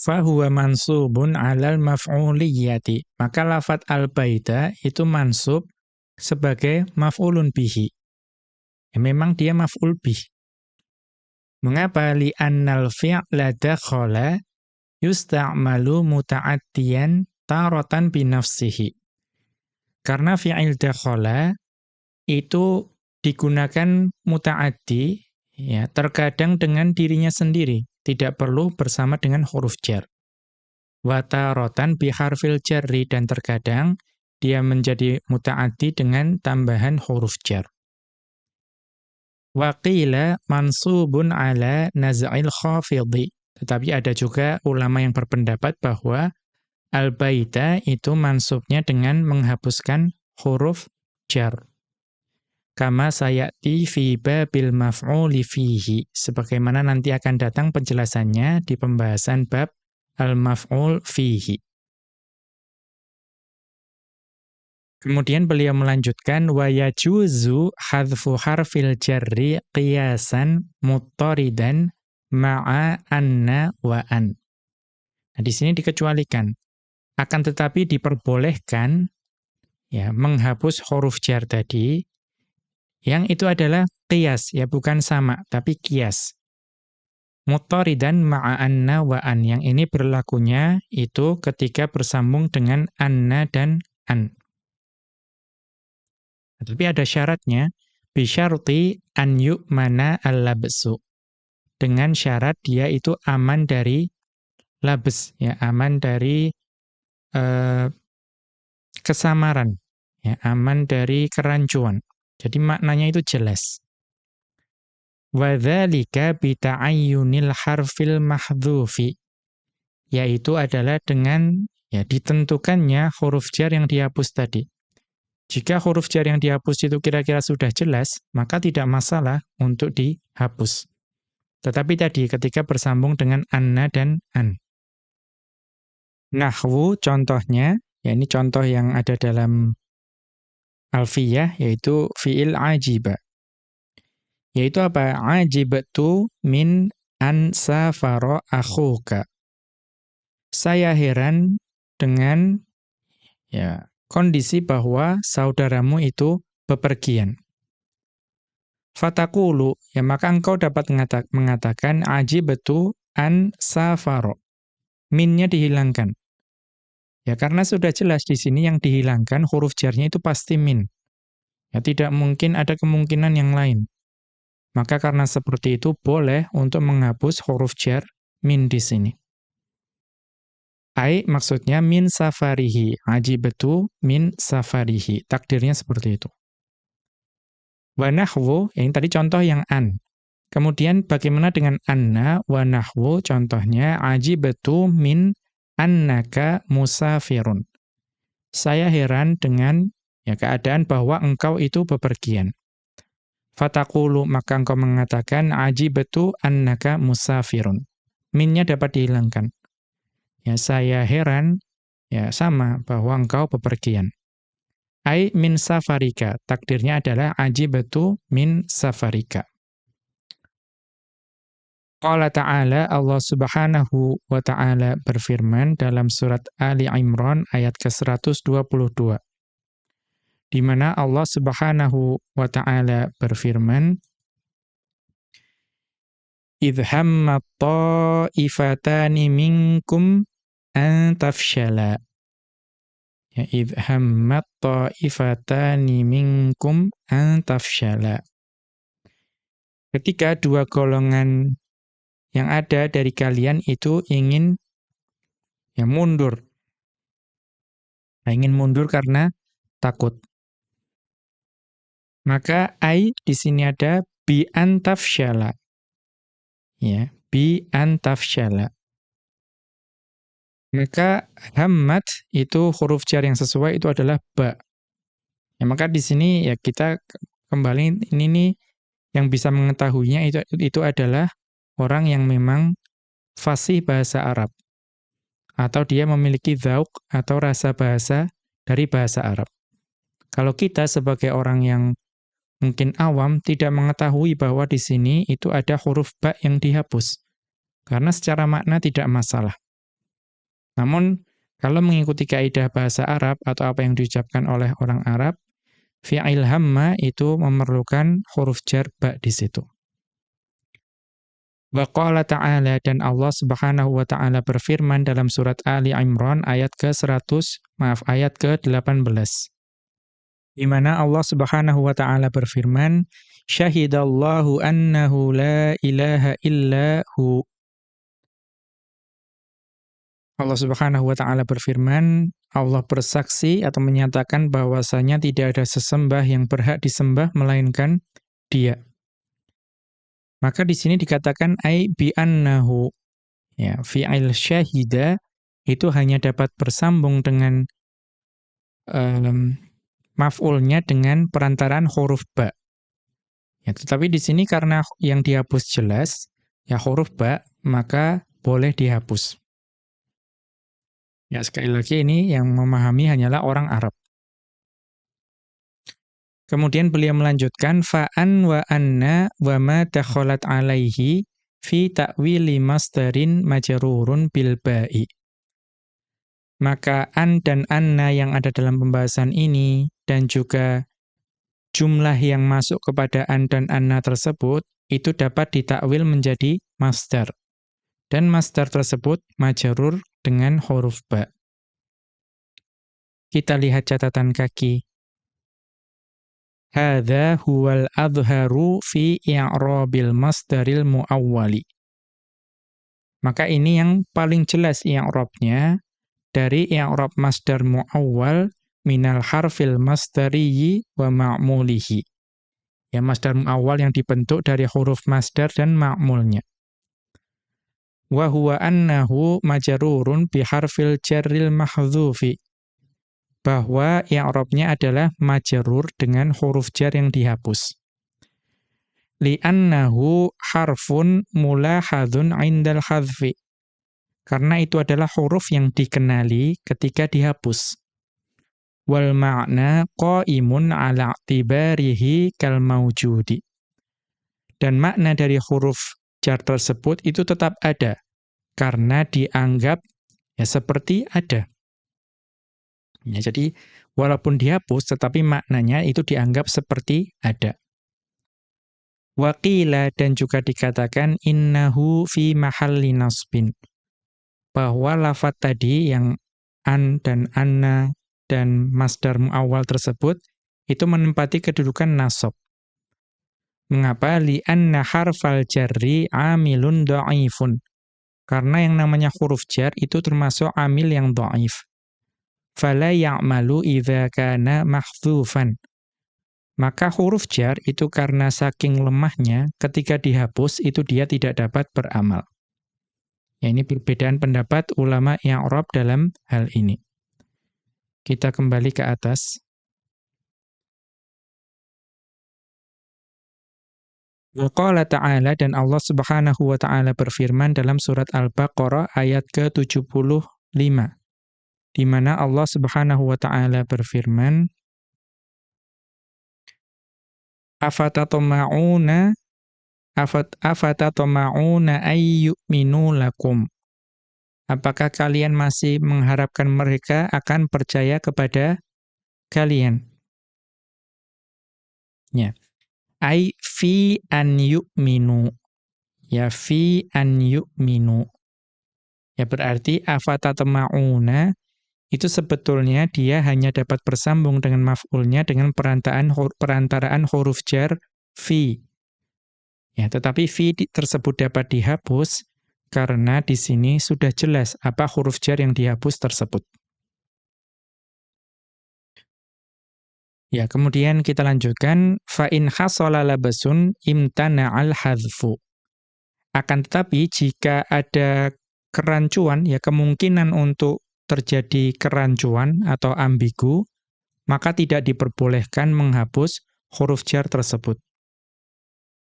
Fahuwa mansubun alal maf'uliyati. Maka lafat al-baita itu mansub sebagai maf'ulun bihi. Ya, memang dia maf'ul bih. Mengapa li'annal fi'la dakhala yusta'malu muta'addiyan taratan binafsihi. Karena fi'il dakhala itu digunakan muta'addi ya terkadang dengan dirinya sendiri, tidak perlu bersama dengan huruf jar. Wa taratan biharfil jarri dan terkadang dia menjadi muta'addi dengan tambahan huruf jar. Waqila mansubun ala naz'il khafidhi. Tetapi ada juga ulama yang berpendapat bahwa al-baita itu mansubnya dengan menghapuskan huruf jar. Kama sayati fi babil maf'uli fihi. Sebagaimana nanti akan datang penjelasannya di pembahasan bab al-maf'ul fihi. Kemudian beliau melanjutkan wa yajuzu hadfu harfil jarri qiyasan muttaridan ma'a anna wa an. Nah, di sini dikecualikan. Akan tetapi diperbolehkan ya menghapus huruf jar tadi yang itu adalah qiyas ya bukan sama tapi qiyas. Muttaridan ma'a anna wa an yang ini berlakunya itu ketika bersambung dengan anna dan an. Tapi ada syaratnya, bisyarti an yu'mana al-labsu. Dengan syarat dia itu aman dari labes, ya aman dari uh, kesamaran, ya, aman dari kerancuan. Jadi maknanya itu jelas. Wadzalika bita'ayyunil harfil mahdhufi yaitu adalah dengan ya ditentukannya huruf jar yang dihapus tadi. Jika huruf jar yang dihapus itu kira-kira sudah jelas, maka tidak masalah untuk dihapus. Tetapi tadi ketika bersambung dengan anna dan an. Nahwu contohnya, ya ini contoh yang ada dalam alfiyah yaitu fi'il ajiba. Yaitu apa? Ajibatu min an safara akhuka. Saya heran dengan ya kondisi bahwa saudaramu itu bepergian. Fatakulu, ya maka engkau dapat mengatakan ajibatu an safaro. Minnya dihilangkan. Ya karena sudah jelas di sini yang dihilangkan huruf jarnya itu pasti min. Ya tidak mungkin ada kemungkinan yang lain. Maka karena seperti itu boleh untuk menghapus huruf jar min di sini. Ai maksudnya min safarihi, ajibatu min safarihi. Takdirnya seperti itu. Wa nahwu, tadi contoh yang an. Kemudian bagaimana dengan anna wa nahwu contohnya ajibatu min annaka musafirun. Saya heran dengan ya keadaan bahwa engkau itu bepergian. Fatakulu maka engkau mengatakan ajibatu annaka musafirun. Minnya dapat dihilangkan. Ya saya heran ya sama bahwa engkau bepergian. Ai min safarika. Takdirnya adalah ajibatu min safarika. Qala ta'ala Allah Subhanahu wa ta'ala berfirman dalam surat Ali Imran ayat ke-122 di mana Allah Subhanahu wa taala berfirman Idh hammat ta'ifatani minkum an tafshala ya idh hammat ta'ifatani minkum an tafshala Ketika dua golongan yang ada dari kalian itu ingin ya mundur. Nah, ingin mundur karena takut. Maka ai di sini ada bi antafsyala. Ya, bi antafsyala. Maka hammat itu huruf jar yang sesuai itu adalah ba. Ya, maka di sini ya kita kembali ini nih yang bisa mengetahuinya itu itu adalah orang yang memang fasih bahasa Arab atau dia memiliki zauk atau rasa bahasa dari bahasa Arab. Kalau kita sebagai orang yang mungkin awam tidak mengetahui bahwa di sini itu ada huruf ba yang dihapus. Karena secara makna tidak masalah. Namun, kalau mengikuti kaidah bahasa Arab atau apa yang diucapkan oleh orang Arab, fi'il hamma itu memerlukan huruf jar ba di situ. Wa qala ta'ala dan Allah Subhanahu wa taala berfirman dalam surat Ali Imran ayat ke-100, maaf ayat ke-18 di mana Allah Subhanahu wa taala berfirman, "Syahidallahu annahu la ilaha illa hu." Allah Subhanahu wa taala berfirman, Allah bersaksi atau menyatakan bahwasanya tidak ada sesembah yang berhak disembah melainkan Dia. Maka di sini dikatakan ai bi annahu. Ya, fi'il syahida itu hanya dapat bersambung dengan um, maf'ulnya dengan perantaraan huruf ba. Ya, tetapi di sini karena yang dihapus jelas, ya huruf ba, maka boleh dihapus. Ya, sekali lagi ini yang memahami hanyalah orang Arab. Kemudian beliau melanjutkan fa'an wa anna wa ma alaihi fi ta'wili masdarin majrurun bil ba'i. Maka an dan anna yang ada dalam pembahasan ini dan juga jumlah yang masuk kepada an dan anna tersebut itu dapat ditakwil menjadi master. Dan master tersebut majarur dengan huruf ba. Kita lihat catatan kaki. Hadza huwal adharu fi i'rabil masdaril muawwali. Maka ini yang paling jelas i'rabnya dari i'rab masdar muawwal minal harfil masdariyi wa ma'mulihi. Ya masdar muawwal yang dibentuk dari huruf masdar dan ma'mulnya. Wa huwa annahu majrurun bi harfil jarril mahdhufi. Bahwa i'rabnya adalah majrur dengan huruf jar yang dihapus. Li'annahu harfun mulahadun 'indal hadfi. Karena itu adalah huruf yang dikenali ketika dihapus wal ma'na qaimun ala i'tibarihi kal maujudi. Dan makna dari huruf jar tersebut itu tetap ada karena dianggap ya seperti ada. Ya, jadi walaupun dihapus tetapi maknanya itu dianggap seperti ada. Waqila dan juga dikatakan innahu fi mahalli nasbin. Bahwa lafat tadi yang an dan anna dan masdar muawwal tersebut itu menempati kedudukan nasab. Mengapa? Li'anna harfal jarri amilun dha'ifun. Karena yang namanya huruf jar itu termasuk amil yang dha'if. Fala ya'malu idza kana mahdzufan. Maka huruf jar itu karena saking lemahnya ketika dihapus itu dia tidak dapat beramal. Ya, ini perbedaan pendapat ulama yang Arab dalam hal ini. Kita kembali ke atas. Waqala ta'ala dan Allah Subhanahu wa taala berfirman dalam surat Al-Baqarah ayat ke-75 di mana Allah Subhanahu wa taala berfirman Afatatama'una afat afatatama'una ayyuminu lakum Apakah kalian masih mengharapkan mereka akan percaya kepada kalian? Ya. Ai fi an yu'minu. Ya fi an yu'minu. Ya berarti afatatma'una itu sebetulnya dia hanya dapat bersambung dengan maf'ulnya dengan perantaraan perantaraan huruf jar fi. Ya, tetapi fi tersebut dapat dihapus karena di sini sudah jelas apa huruf jar yang dihapus tersebut. Ya, kemudian kita lanjutkan fa in hasala labasun imtana'al hadzfu. Akan tetapi jika ada kerancuan ya kemungkinan untuk terjadi kerancuan atau ambigu, maka tidak diperbolehkan menghapus huruf jar tersebut.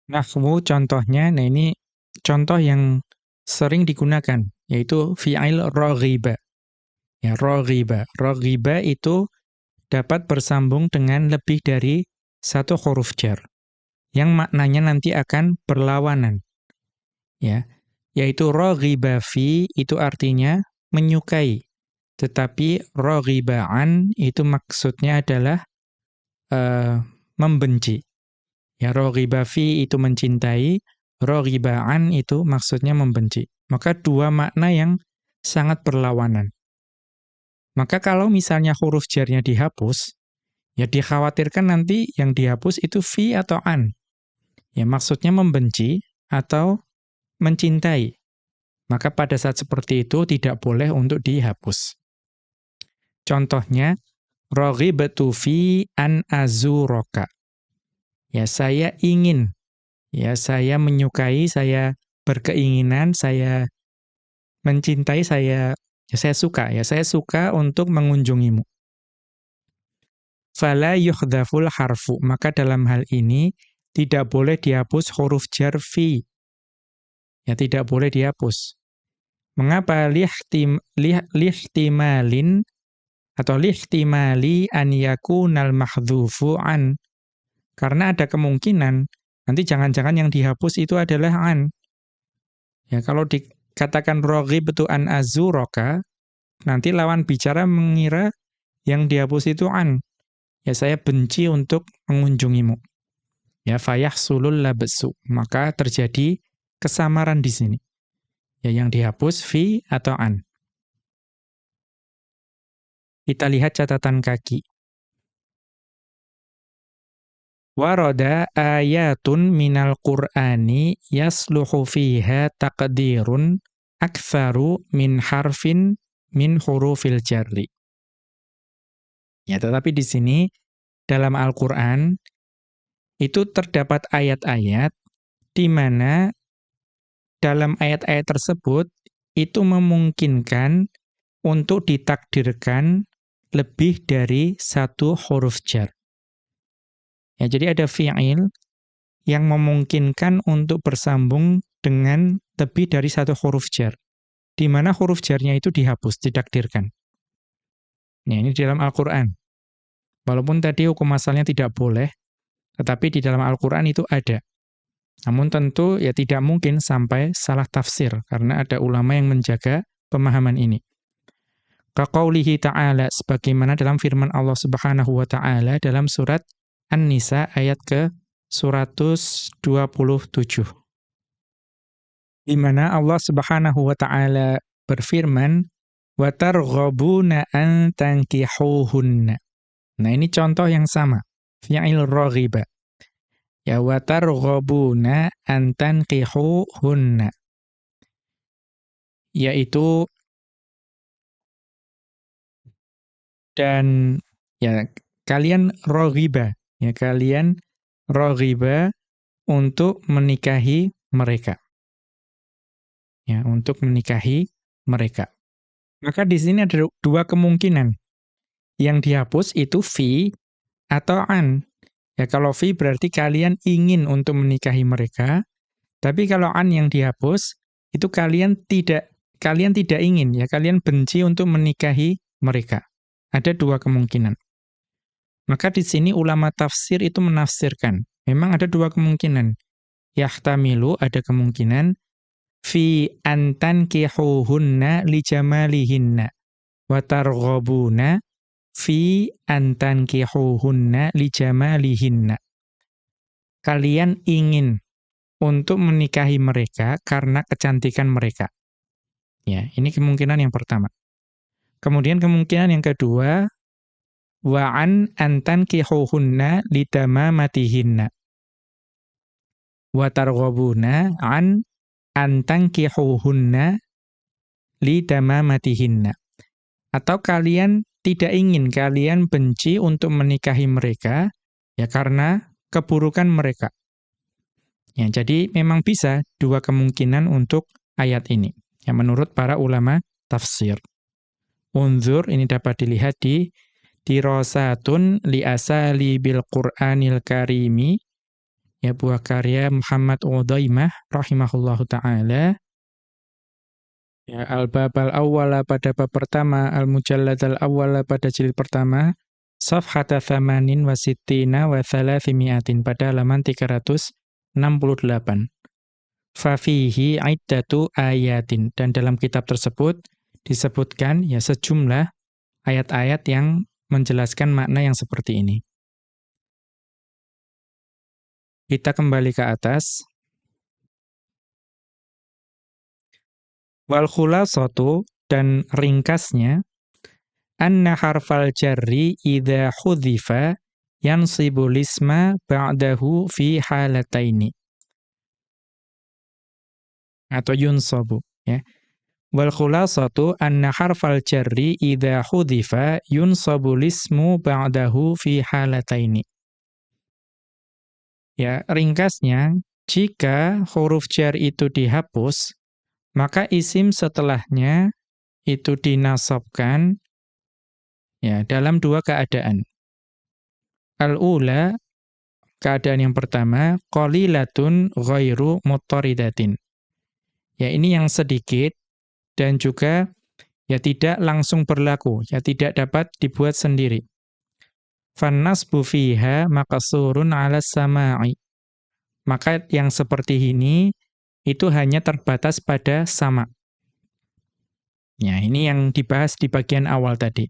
Nahwu contohnya, nah ini contoh yang sering digunakan, yaitu fi'il raghiba. Ya, raghiba. Raghiba itu dapat bersambung dengan lebih dari satu huruf jar, yang maknanya nanti akan berlawanan. Ya, yaitu raghiba fi itu artinya menyukai. Tetapi raghiba'an itu maksudnya adalah uh, membenci. Ya, raghiba fi itu mencintai, Roghiba'an itu maksudnya membenci. Maka dua makna yang sangat berlawanan. Maka kalau misalnya huruf jarnya dihapus, ya dikhawatirkan nanti yang dihapus itu fi atau an. Ya maksudnya membenci atau mencintai. Maka pada saat seperti itu tidak boleh untuk dihapus. Contohnya, roghibatu fi an azuroka. Ya saya ingin Ya, saya menyukai, saya berkeinginan, saya mencintai, saya ya saya suka ya, saya suka untuk mengunjungimu. Fala yuhdhaful harfu, maka dalam hal ini tidak boleh dihapus huruf jar fi. Ya, tidak boleh dihapus. Mengapa lih, lihtimalin atau lihtimali an yakunal mahdhufu an? Karena ada kemungkinan Nanti jangan-jangan yang dihapus itu adalah an. Ya, kalau dikatakan roghib itu an azuroka, nanti lawan bicara mengira yang dihapus itu an. Ya, saya benci untuk mengunjungimu. Ya, fayah sulul labesu. Maka terjadi kesamaran di sini. Ya, yang dihapus fi atau an. Kita lihat catatan kaki. Warada ayatun minal Qur'ani yasluhu fiha taqdirun aktsaru min harfin min hurufil jarri. Ya, tetapi di sini dalam Al-Qur'an itu terdapat ayat-ayat di mana dalam ayat-ayat tersebut itu memungkinkan untuk ditakdirkan lebih dari satu huruf jar. Ya, jadi ada fi'il yang memungkinkan untuk bersambung dengan lebih dari satu huruf jar. Di mana huruf jarnya itu dihapus, ditakdirkan. Nah, ini di dalam Al-Quran. Walaupun tadi hukum asalnya tidak boleh, tetapi di dalam Al-Quran itu ada. Namun tentu ya tidak mungkin sampai salah tafsir, karena ada ulama yang menjaga pemahaman ini. Kaqaulihi ta'ala, sebagaimana dalam firman Allah subhanahu wa ta'ala dalam surat An-Nisa ayat ke 127. Di mana Allah Subhanahu wa taala berfirman, "Wa targhabuna an tankihuhunna." Nah, ini contoh yang sama. Fi'il raghiba. Ya wa targhabuna an tankihuhunna. Yaitu dan ya kalian raghiba ya kalian raghiba untuk menikahi mereka. Ya, untuk menikahi mereka. Maka di sini ada dua kemungkinan. Yang dihapus itu fi atau an. Ya kalau fi berarti kalian ingin untuk menikahi mereka, tapi kalau an yang dihapus itu kalian tidak kalian tidak ingin ya, kalian benci untuk menikahi mereka. Ada dua kemungkinan. Maka di sini ulama tafsir itu menafsirkan, memang ada dua kemungkinan. Yahtamilu ada kemungkinan fi antan kihuhunna li jamalihinna wa targhabuna fi antan kihuhunna li jamalihinna. Kalian ingin untuk menikahi mereka karena kecantikan mereka. Ya, ini kemungkinan yang pertama. Kemudian kemungkinan yang kedua, wa'an antan kihuhunna li tamamatihinna. Wa targhabuna an antan kihuhunna li tamamatihinna. Atau kalian tidak ingin kalian benci untuk menikahi mereka, ya karena keburukan mereka. Ya, jadi memang bisa dua kemungkinan untuk ayat ini. Yang menurut para ulama tafsir. Unzur ini dapat dilihat di Dirosatun li asali bil Qur'anil Karimi ya buah karya Muhammad Udaimah rahimahullahu taala Ya, al-bab al-awwala pada bab pertama, al-mujallad al-awwala pada jilid pertama, safhata thamanin wa sittina wa thalathimiatin pada halaman 368. Fafihi iddatu ayatin. Dan dalam kitab tersebut disebutkan ya sejumlah ayat-ayat yang menjelaskan makna yang seperti ini. Kita kembali ke atas. Wal khulasatu dan ringkasnya anna harfal jarri idza hudhifa yansibu lisma ba'dahu fi halataini atau yunsabu ya wal khulasatu anna harfal jarri idza hudhifa yunsabu lismu ba'dahu fi halataini ya ringkasnya jika huruf jar itu dihapus maka isim setelahnya itu dinasobkan ya dalam dua keadaan. Al-ula keadaan yang pertama qalilatun ghairu muttaridatin. Ya ini yang sedikit dan juga ya tidak langsung berlaku, ya tidak dapat dibuat sendiri. Fannasbu fiha maqsurun 'ala sama'i. Maka yang seperti ini itu hanya terbatas pada sama. Ya, ini yang dibahas di bagian awal tadi.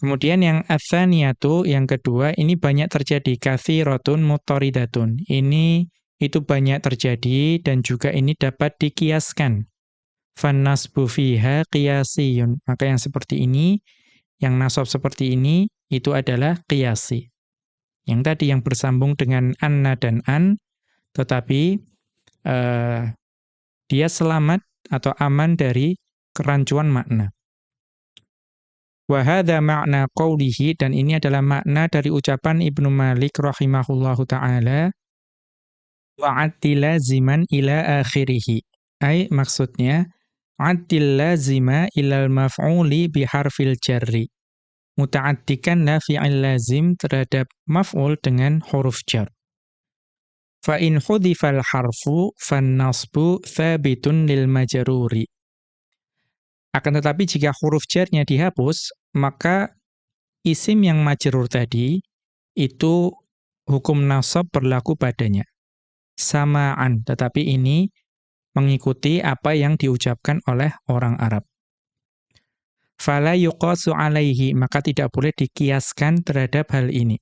Kemudian yang atsaniyatu yang kedua ini banyak terjadi katsiratun mutoridatun. Ini itu banyak terjadi dan juga ini dapat dikiaskan. Fannasbu fiha. Maka yang seperti ini, yang nasab seperti ini itu adalah qiyasi. Yang tadi yang bersambung dengan anna dan an tetapi uh, dia selamat atau aman dari kerancuan makna. Wa hadza ma'na qawlihi dan ini adalah makna dari ucapan Ibnu Malik rahimahullahu taala wa laziman ila akhirih. Ai maksudnya addil lazima ilal maf'uli biharfil jarri. Muta'addikan nafi'il lazim terhadap maf'ul dengan huruf jar. Fa in harfu fan nasbu thabitun lil majruri. Akan tetapi jika huruf jarnya dihapus, maka isim yang majrur tadi itu hukum nasab berlaku padanya. Samaan, tetapi ini mengikuti apa yang diucapkan oleh orang Arab. Fala yuqasu alaihi, maka tidak boleh dikiaskan terhadap hal ini.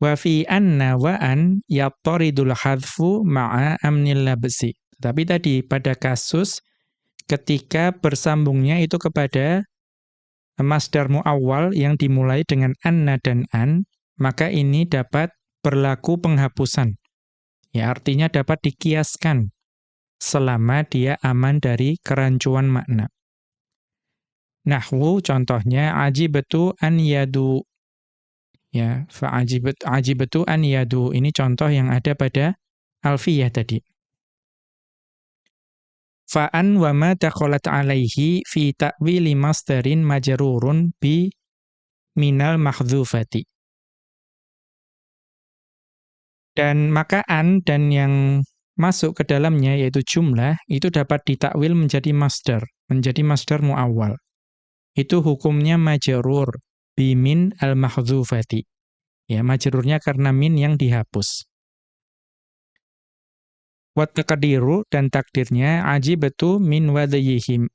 Wa fi anna wa an yattaridul hadfu ma'a amnil labsi. Tapi tadi pada kasus ketika bersambungnya itu kepada masdar muawwal yang dimulai dengan anna dan an, maka ini dapat berlaku penghapusan. Ya, artinya dapat dikiaskan selama dia aman dari kerancuan makna. Nahwu contohnya ajibatu an yadu. Ya, fa ajibatu an yadu. Ini contoh yang ada pada alfiyah tadi. Fa'an wa ma takholat alaihi fi ta'wili masdarin majrurun bi minal mahdzufati. Dan maka an dan yang masuk ke dalamnya yaitu jumlah itu dapat ditakwil menjadi masdar, menjadi masdar muawwal. Itu hukumnya majrur bi min al mahdzufati. Ya, majrurnya karena min yang dihapus. Wat takdiru dan takdirnya ajibatu min wadayihim.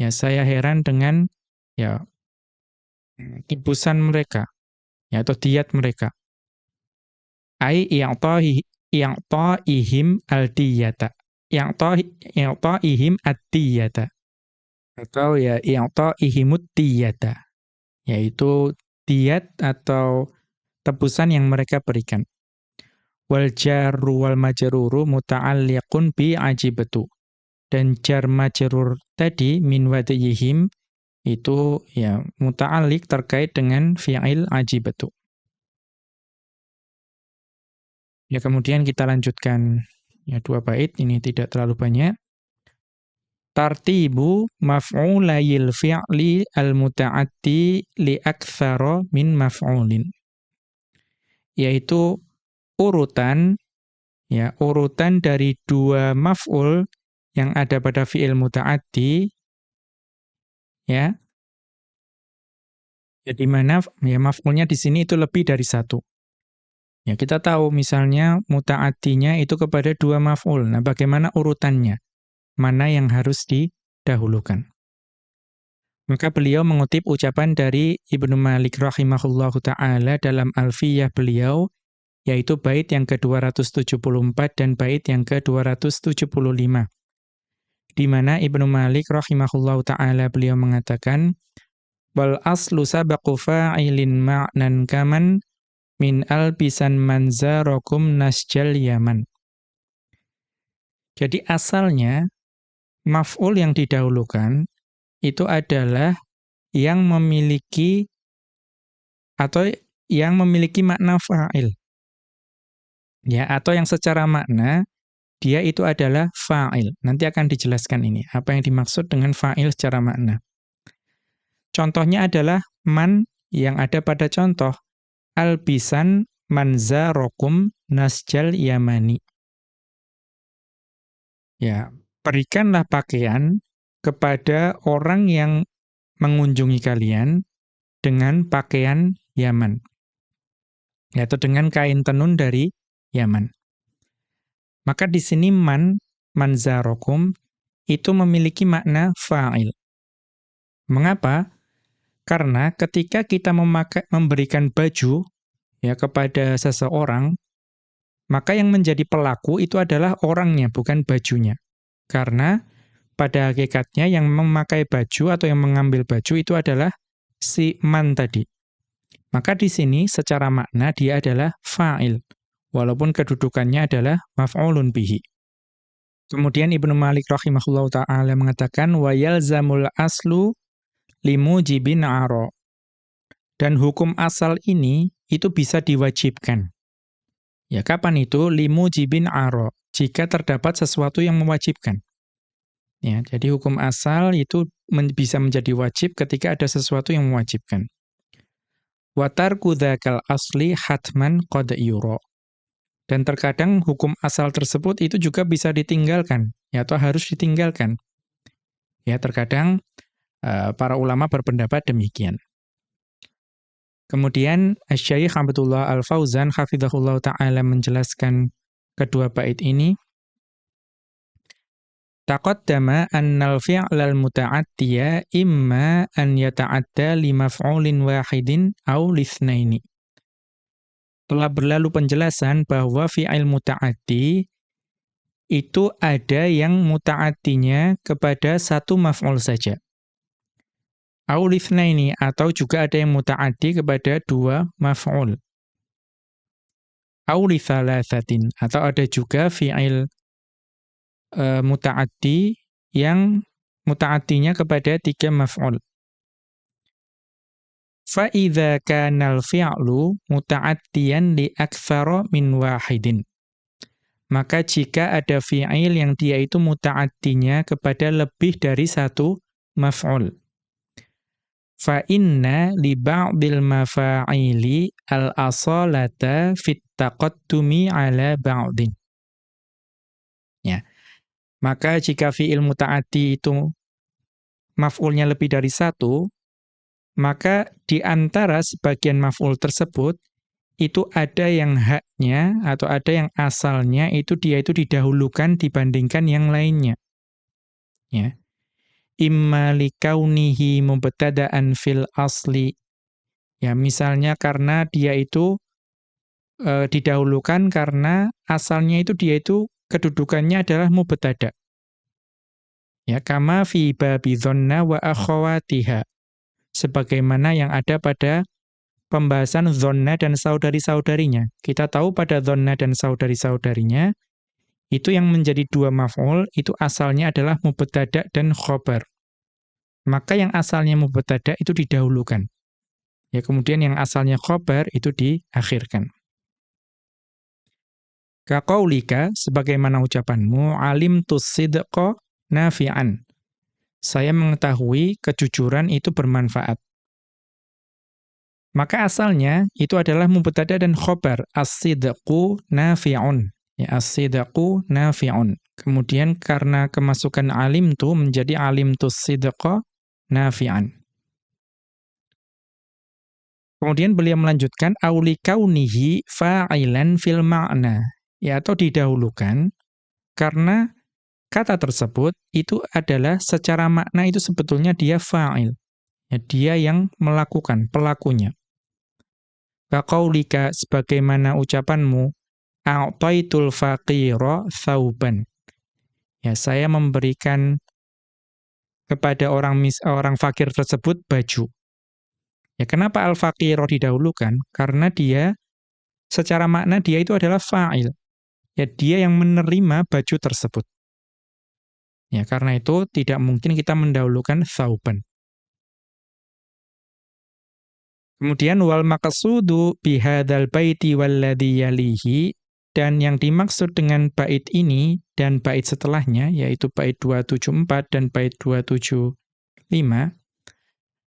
Ya, saya heran dengan ya kibusan mereka ya atau diat mereka. Ai i'tahi i'taihim al-diyata. I'taihim ad-diyata. Atau ya i'taihimud diyata. Yaitu diat atau tebusan yang mereka berikan wal jarru wal majruru muta'alliqun bi ajibatu. Dan jar majrur tadi min wadiyihim itu ya muta'alliq terkait dengan fi'il ajibatu. Ya kemudian kita lanjutkan ya dua bait ini tidak terlalu banyak. Tartibu maf'ulayil fi'li al-muta'atti li aktsara min maf'ulin. Yaitu urutan ya urutan dari dua maf'ul yang ada pada fi'il muta'addi ya ya di mana ya maf'ulnya di sini itu lebih dari satu ya kita tahu misalnya muta'addinya itu kepada dua maf'ul. Nah bagaimana urutannya? Mana yang harus didahulukan? Maka beliau mengutip ucapan dari Ibnu Malik rahimahullahu taala dalam Alfiyah beliau yaitu bait yang ke-274 dan bait yang ke-275. Di mana Ibnu Malik rahimahullahu taala beliau mengatakan wal aslu sabaqu fa'ilin ma'nan kaman min albisan manzarakum nasjal yaman. Jadi asalnya maf'ul yang didahulukan itu adalah yang memiliki atau yang memiliki makna fa'il. Ya, atau yang secara makna dia itu adalah fa'il. Nanti akan dijelaskan ini, apa yang dimaksud dengan fa'il secara makna. Contohnya adalah man yang ada pada contoh albisan manzarokum nasjal yamani. Ya, berikanlah pakaian kepada orang yang mengunjungi kalian dengan pakaian Yaman. Yaitu dengan kain tenun dari Yaman. Maka di sini man, manzarokum, itu memiliki makna fa'il. Mengapa? Karena ketika kita memakai, memberikan baju ya kepada seseorang, maka yang menjadi pelaku itu adalah orangnya, bukan bajunya. Karena pada hakikatnya yang memakai baju atau yang mengambil baju itu adalah si man tadi. Maka di sini secara makna dia adalah fa'il walaupun kedudukannya adalah maf'ulun bihi. Kemudian Ibnu Malik rahimahullah ta'ala mengatakan, wa yalzamul aslu limujibin aro. Dan hukum asal ini, itu bisa diwajibkan. Ya, kapan itu? Limujibin aro. Jika terdapat sesuatu yang mewajibkan. Ya, jadi hukum asal itu men bisa menjadi wajib ketika ada sesuatu yang mewajibkan. Watar kudakal asli hatman qad yuro. Dan terkadang hukum asal tersebut itu juga bisa ditinggalkan, ya, atau harus ditinggalkan. Ya, terkadang para ulama berpendapat demikian. Kemudian Syekh Abdullah Al-Fauzan hafizahullah taala menjelaskan kedua bait ini Taqaddama annal fi'lal muta'attiya imma an yata'atta li maf'ulin wahidin aw lithnaini telah berlalu penjelasan bahwa fi'il muta'addi itu ada yang muta'addinya kepada satu maf'ul saja aulifnaini atau juga ada yang mutaaddi kepada dua maf'ul. Aulithalathatin atau ada juga fi'il e, mutaaddi yang mutaaddinya kepada tiga maf'ul. Fa'idha kanal fi'lu muta'addiyan min wahidin. Maka jika ada fi'il yang dia itu muta'addinya kepada lebih dari satu maf'ul fa inna li ba'dil mafa'ili al asalata fit taqattumi ala ba'din ya. Maka jika fi'il mutaati itu maf'ulnya lebih dari satu maka di antara sebagian maf'ul tersebut itu ada yang haknya atau ada yang asalnya itu dia itu didahulukan dibandingkan yang lainnya. Ya. Imma likaunihi mubtada'an fil asli. Ya, misalnya karena dia itu e, didahulukan karena asalnya itu dia itu kedudukannya adalah mubtada. Ya, kama fi babi dhanna wa akhawatiha sebagaimana yang ada pada pembahasan zonna dan saudari-saudarinya. Kita tahu pada zonna dan saudari-saudarinya, itu yang menjadi dua maf'ul, itu asalnya adalah mubtada dan khobar. Maka yang asalnya mubtada itu didahulukan. Ya, kemudian yang asalnya khobar itu diakhirkan. Kaqaulika, sebagaimana ucapanmu, alim tusidqa nafi'an saya mengetahui kejujuran itu bermanfaat. Maka asalnya itu adalah mubtada dan khobar. As-sidqu nafi'un. Ya, as-sidqu nafi'un. Kemudian karena kemasukan alim tu menjadi alim tu sidqa nafi'an. Kemudian beliau melanjutkan auli kaunihi fa'ilan fil ma'na. Ya, atau didahulukan karena kata tersebut itu adalah secara makna itu sebetulnya dia fa'il. Ya, dia yang melakukan, pelakunya. Kaqaulika sebagaimana ucapanmu, a'taitul faqira thauban. Ya, saya memberikan kepada orang mis orang fakir tersebut baju. Ya, kenapa al-faqira didahulukan? Karena dia secara makna dia itu adalah fa'il. Ya, dia yang menerima baju tersebut. Ya, karena itu tidak mungkin kita mendahulukan sauban. Kemudian wal maqsudu bihadzal baiti walladhi yalihi dan yang dimaksud dengan bait ini dan bait setelahnya yaitu bait 274 dan bait 275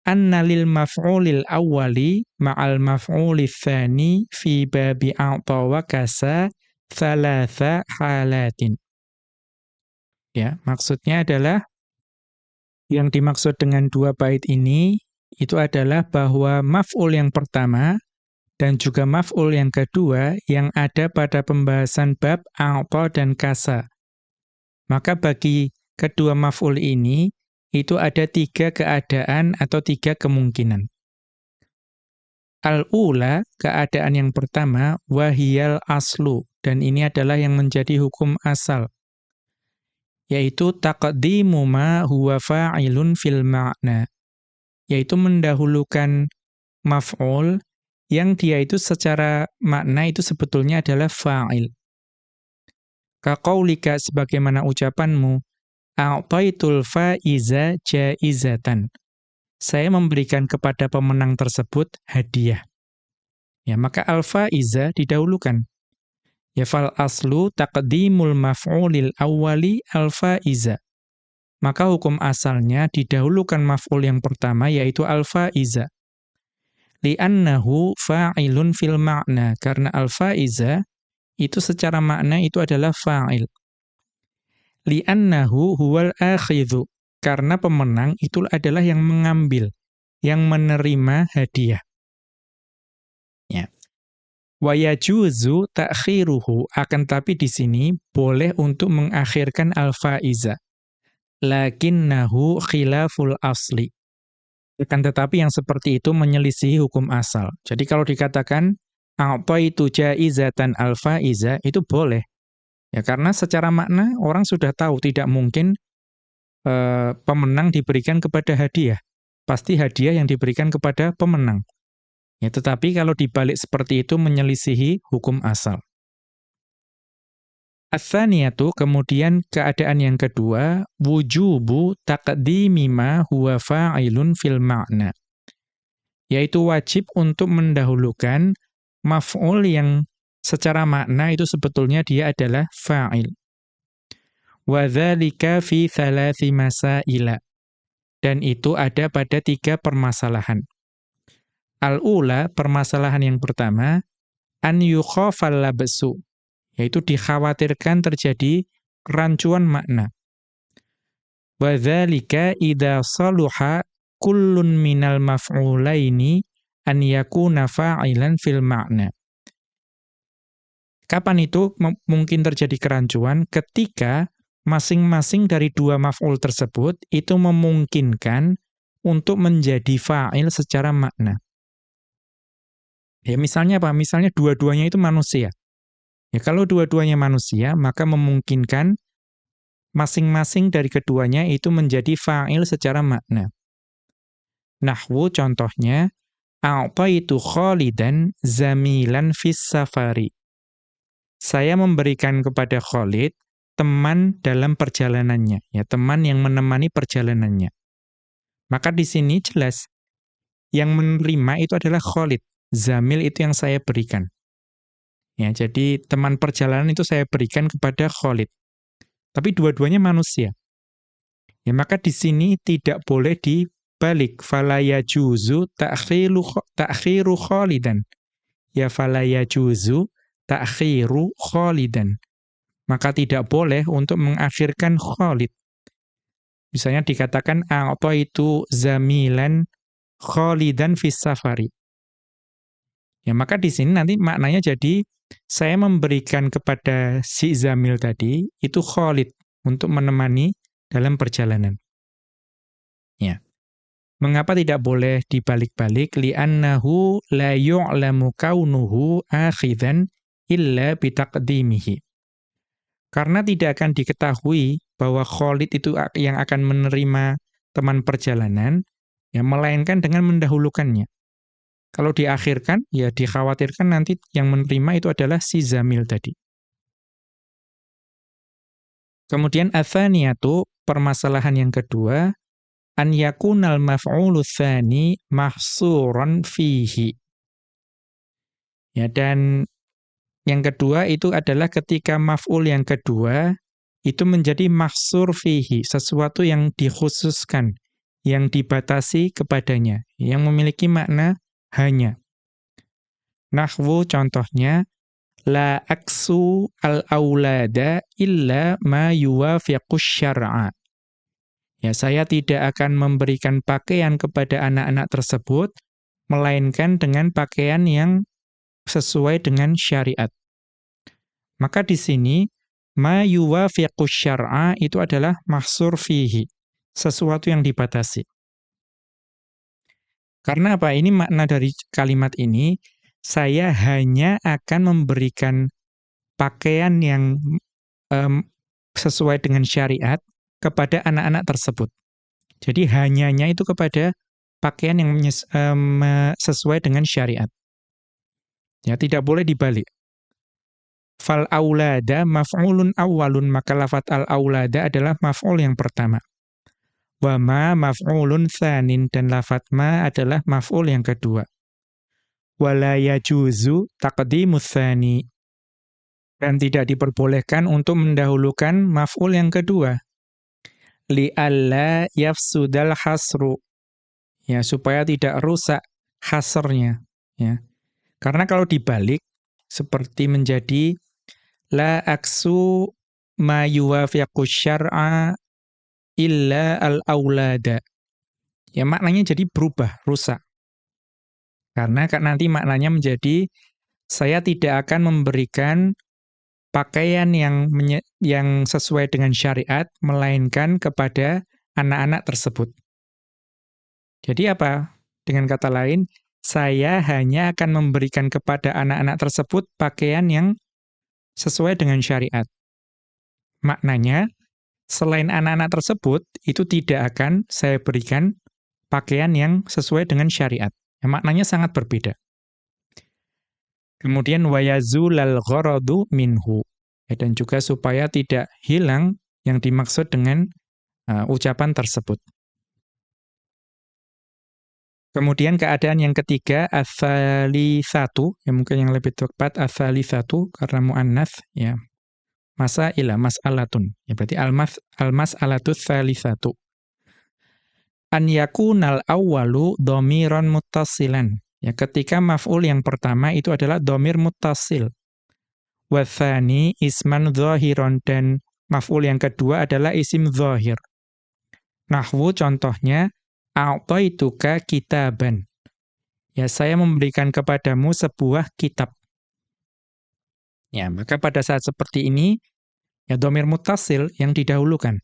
anna lil maf'ulil awwali ma'al maf'ulil tsani fi babi a'ta wa kasa thalatha halatin. Ya, maksudnya adalah yang dimaksud dengan dua bait ini itu adalah bahwa maf'ul yang pertama dan juga maf'ul yang kedua yang ada pada pembahasan bab a'ta dan kasa. Maka bagi kedua maf'ul ini itu ada tiga keadaan atau tiga kemungkinan. Al-ula, keadaan yang pertama, wahiyal aslu, dan ini adalah yang menjadi hukum asal yaitu taqdimu ma huwa fa'ilun fil ma'na yaitu mendahulukan maf'ul yang dia itu secara makna itu sebetulnya adalah fa'il Kaqaulika sebagaimana ucapanmu, a'taitul faiza jaizatan. Saya memberikan kepada pemenang tersebut hadiah. Ya, maka al-faiza didahulukan. Ya fal aslu taqdimul maf'ulil awwali al-faiza. Maka hukum asalnya didahulukan maf'ul yang pertama yaitu al-faiza. Li'annahu fa'ilun fil ma'na. Karena al-faiza itu secara makna itu adalah fa'il. Li'annahu huwal akhidhu. Karena pemenang itu adalah yang mengambil, yang menerima hadiah. Ya. Wa yajuzu ta'khiruhu akan tapi di sini boleh untuk mengakhirkan al-faiza. Lakinnahu khilaful asli. Akan tetapi yang seperti itu menyelisihi hukum asal. Jadi kalau dikatakan apa itu jaizatan al-faiza itu boleh. Ya karena secara makna orang sudah tahu tidak mungkin eh, pemenang diberikan kepada hadiah. Pasti hadiah yang diberikan kepada pemenang. Ya tetapi kalau dibalik seperti itu menyelisihi hukum asal. Atsaniyatu kemudian keadaan yang kedua wujubu taqdimi ma huwa fa'ilun fil ma'na. Yaitu wajib untuk mendahulukan maf'ul yang secara makna itu sebetulnya dia adalah fa'il. Wa dzalika fi thalathi masaila. Dan itu ada pada tiga permasalahan. Al-ula, permasalahan yang pertama, an yukhafal labsu, yaitu dikhawatirkan terjadi rancuan makna. Wa dzalika idza saluha kullun minal maf'ulaini an yakuna fa'ilan fil ma'na. Kapan itu mungkin terjadi kerancuan? Ketika masing-masing dari dua maf'ul tersebut itu memungkinkan untuk menjadi fa'il secara makna. Ya misalnya apa? Misalnya dua-duanya itu manusia. Ya kalau dua-duanya manusia, maka memungkinkan masing-masing dari keduanya itu menjadi fa'il secara makna. Nahwu contohnya, A'taitu Khalidan zamilan fis safari. Saya memberikan kepada Khalid teman dalam perjalanannya, ya, teman yang menemani perjalanannya. Maka di sini jelas yang menerima itu adalah Khalid. Zamil itu yang saya berikan. Ya, jadi teman perjalanan itu saya berikan kepada Khalid. Tapi dua-duanya manusia. Ya, maka di sini tidak boleh di balik fala yajuzu ta'khiru ta'khiru khalidan. Ya fala yajuzu ta'khiru khalidan. Maka tidak boleh untuk mengakhirkan Khalid. Misalnya dikatakan apa itu zamilan khalidan fis safari ya maka di sini nanti maknanya jadi saya memberikan kepada si zamil tadi itu Khalid untuk menemani dalam perjalanan ya Mengapa tidak boleh dibalik-balik? Li'annahu la yu'lamu kaunuhu akhidan illa bitaqdimihi. Karena tidak akan diketahui bahwa Khalid itu yang akan menerima teman perjalanan, ya melainkan dengan mendahulukannya. Kalau diakhirkan, ya dikhawatirkan nanti yang menerima itu adalah si Zamil tadi. Kemudian athaniyatu, permasalahan yang kedua, an yakunal maf'ulu tsani mahsuran fihi. Ya dan yang kedua itu adalah ketika maf'ul yang kedua itu menjadi mahsur fihi, sesuatu yang dikhususkan, yang dibatasi kepadanya, yang memiliki makna hanya. Nahwu contohnya la aksu al-aulada illa ma yuwafiqus syar'a. Ya, saya tidak akan memberikan pakaian kepada anak-anak tersebut, melainkan dengan pakaian yang sesuai dengan syariat. Maka di sini, ma yuwafiqus syar'a itu adalah mahsur fihi, sesuatu yang dibatasi. Karena apa? Ini makna dari kalimat ini, saya hanya akan memberikan pakaian yang um, sesuai dengan syariat kepada anak-anak tersebut. Jadi hanyanya itu kepada pakaian yang um, sesuai dengan syariat. Ya, tidak boleh dibalik. Fal aulada maf'ulun awalun, maka lafat al-aulada adalah maf'ul yang pertama. Wa ma maf'ulun tsanin, dan lafat ma adalah maf'ul yang kedua. Wala yajuzu taqdimus tsani. Dan tidak diperbolehkan untuk mendahulukan maf'ul yang kedua. Li'alla yafsudal hasru. Ya, supaya tidak rusak hasrnya. Ya. Karena kalau dibalik, seperti menjadi la aksu ma yuwafiqu syar'a illa al-aulada. Ya maknanya jadi berubah, rusak. Karena nanti maknanya menjadi saya tidak akan memberikan pakaian yang yang sesuai dengan syariat melainkan kepada anak-anak tersebut. Jadi apa? Dengan kata lain, saya hanya akan memberikan kepada anak-anak tersebut pakaian yang sesuai dengan syariat. Maknanya, selain anak-anak tersebut, itu tidak akan saya berikan pakaian yang sesuai dengan syariat. Ya, maknanya sangat berbeda. Kemudian wayazulal gharadu minhu. Ya, dan juga supaya tidak hilang yang dimaksud dengan uh, ucapan tersebut. Kemudian keadaan yang ketiga asali satu, yang mungkin yang lebih tepat asali satu karena muannas ya. Masa ila mas'alatun. Ya berarti almas almas alatus satu. An yakunal awwalu dhamiran muttasilan. Ya ketika maf'ul yang pertama itu adalah dhamir muttasil. Wa tsani isman dhahiron dan maf'ul yang kedua adalah isim dhahir. Nahwu contohnya a'taituka kitaban. Ya, saya memberikan kepadamu sebuah kitab. Ya, maka pada saat seperti ini ya domir mutasil yang didahulukan.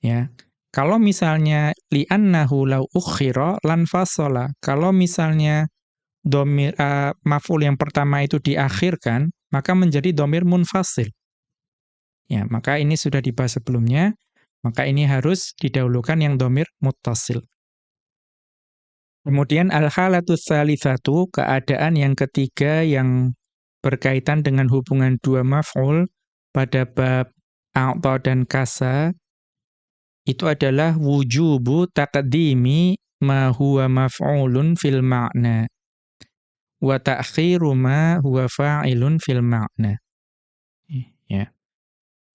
Ya. Kalau misalnya li'annahu law ukhira lan fasala. Kalau misalnya domir uh, maf'ul yang pertama itu diakhirkan, maka menjadi domir munfasil. Ya, maka ini sudah dibahas sebelumnya. Maka ini harus didahulukan yang domir muttasil. Kemudian al-halatu satu keadaan yang ketiga yang berkaitan dengan hubungan dua maf'ul pada bab a'ta dan kasa, itu adalah wujubu taqdimi ma huwa maf'ulun fil ma'na wa ta'khiru ma huwa fa'ilun fil ma'na. Ya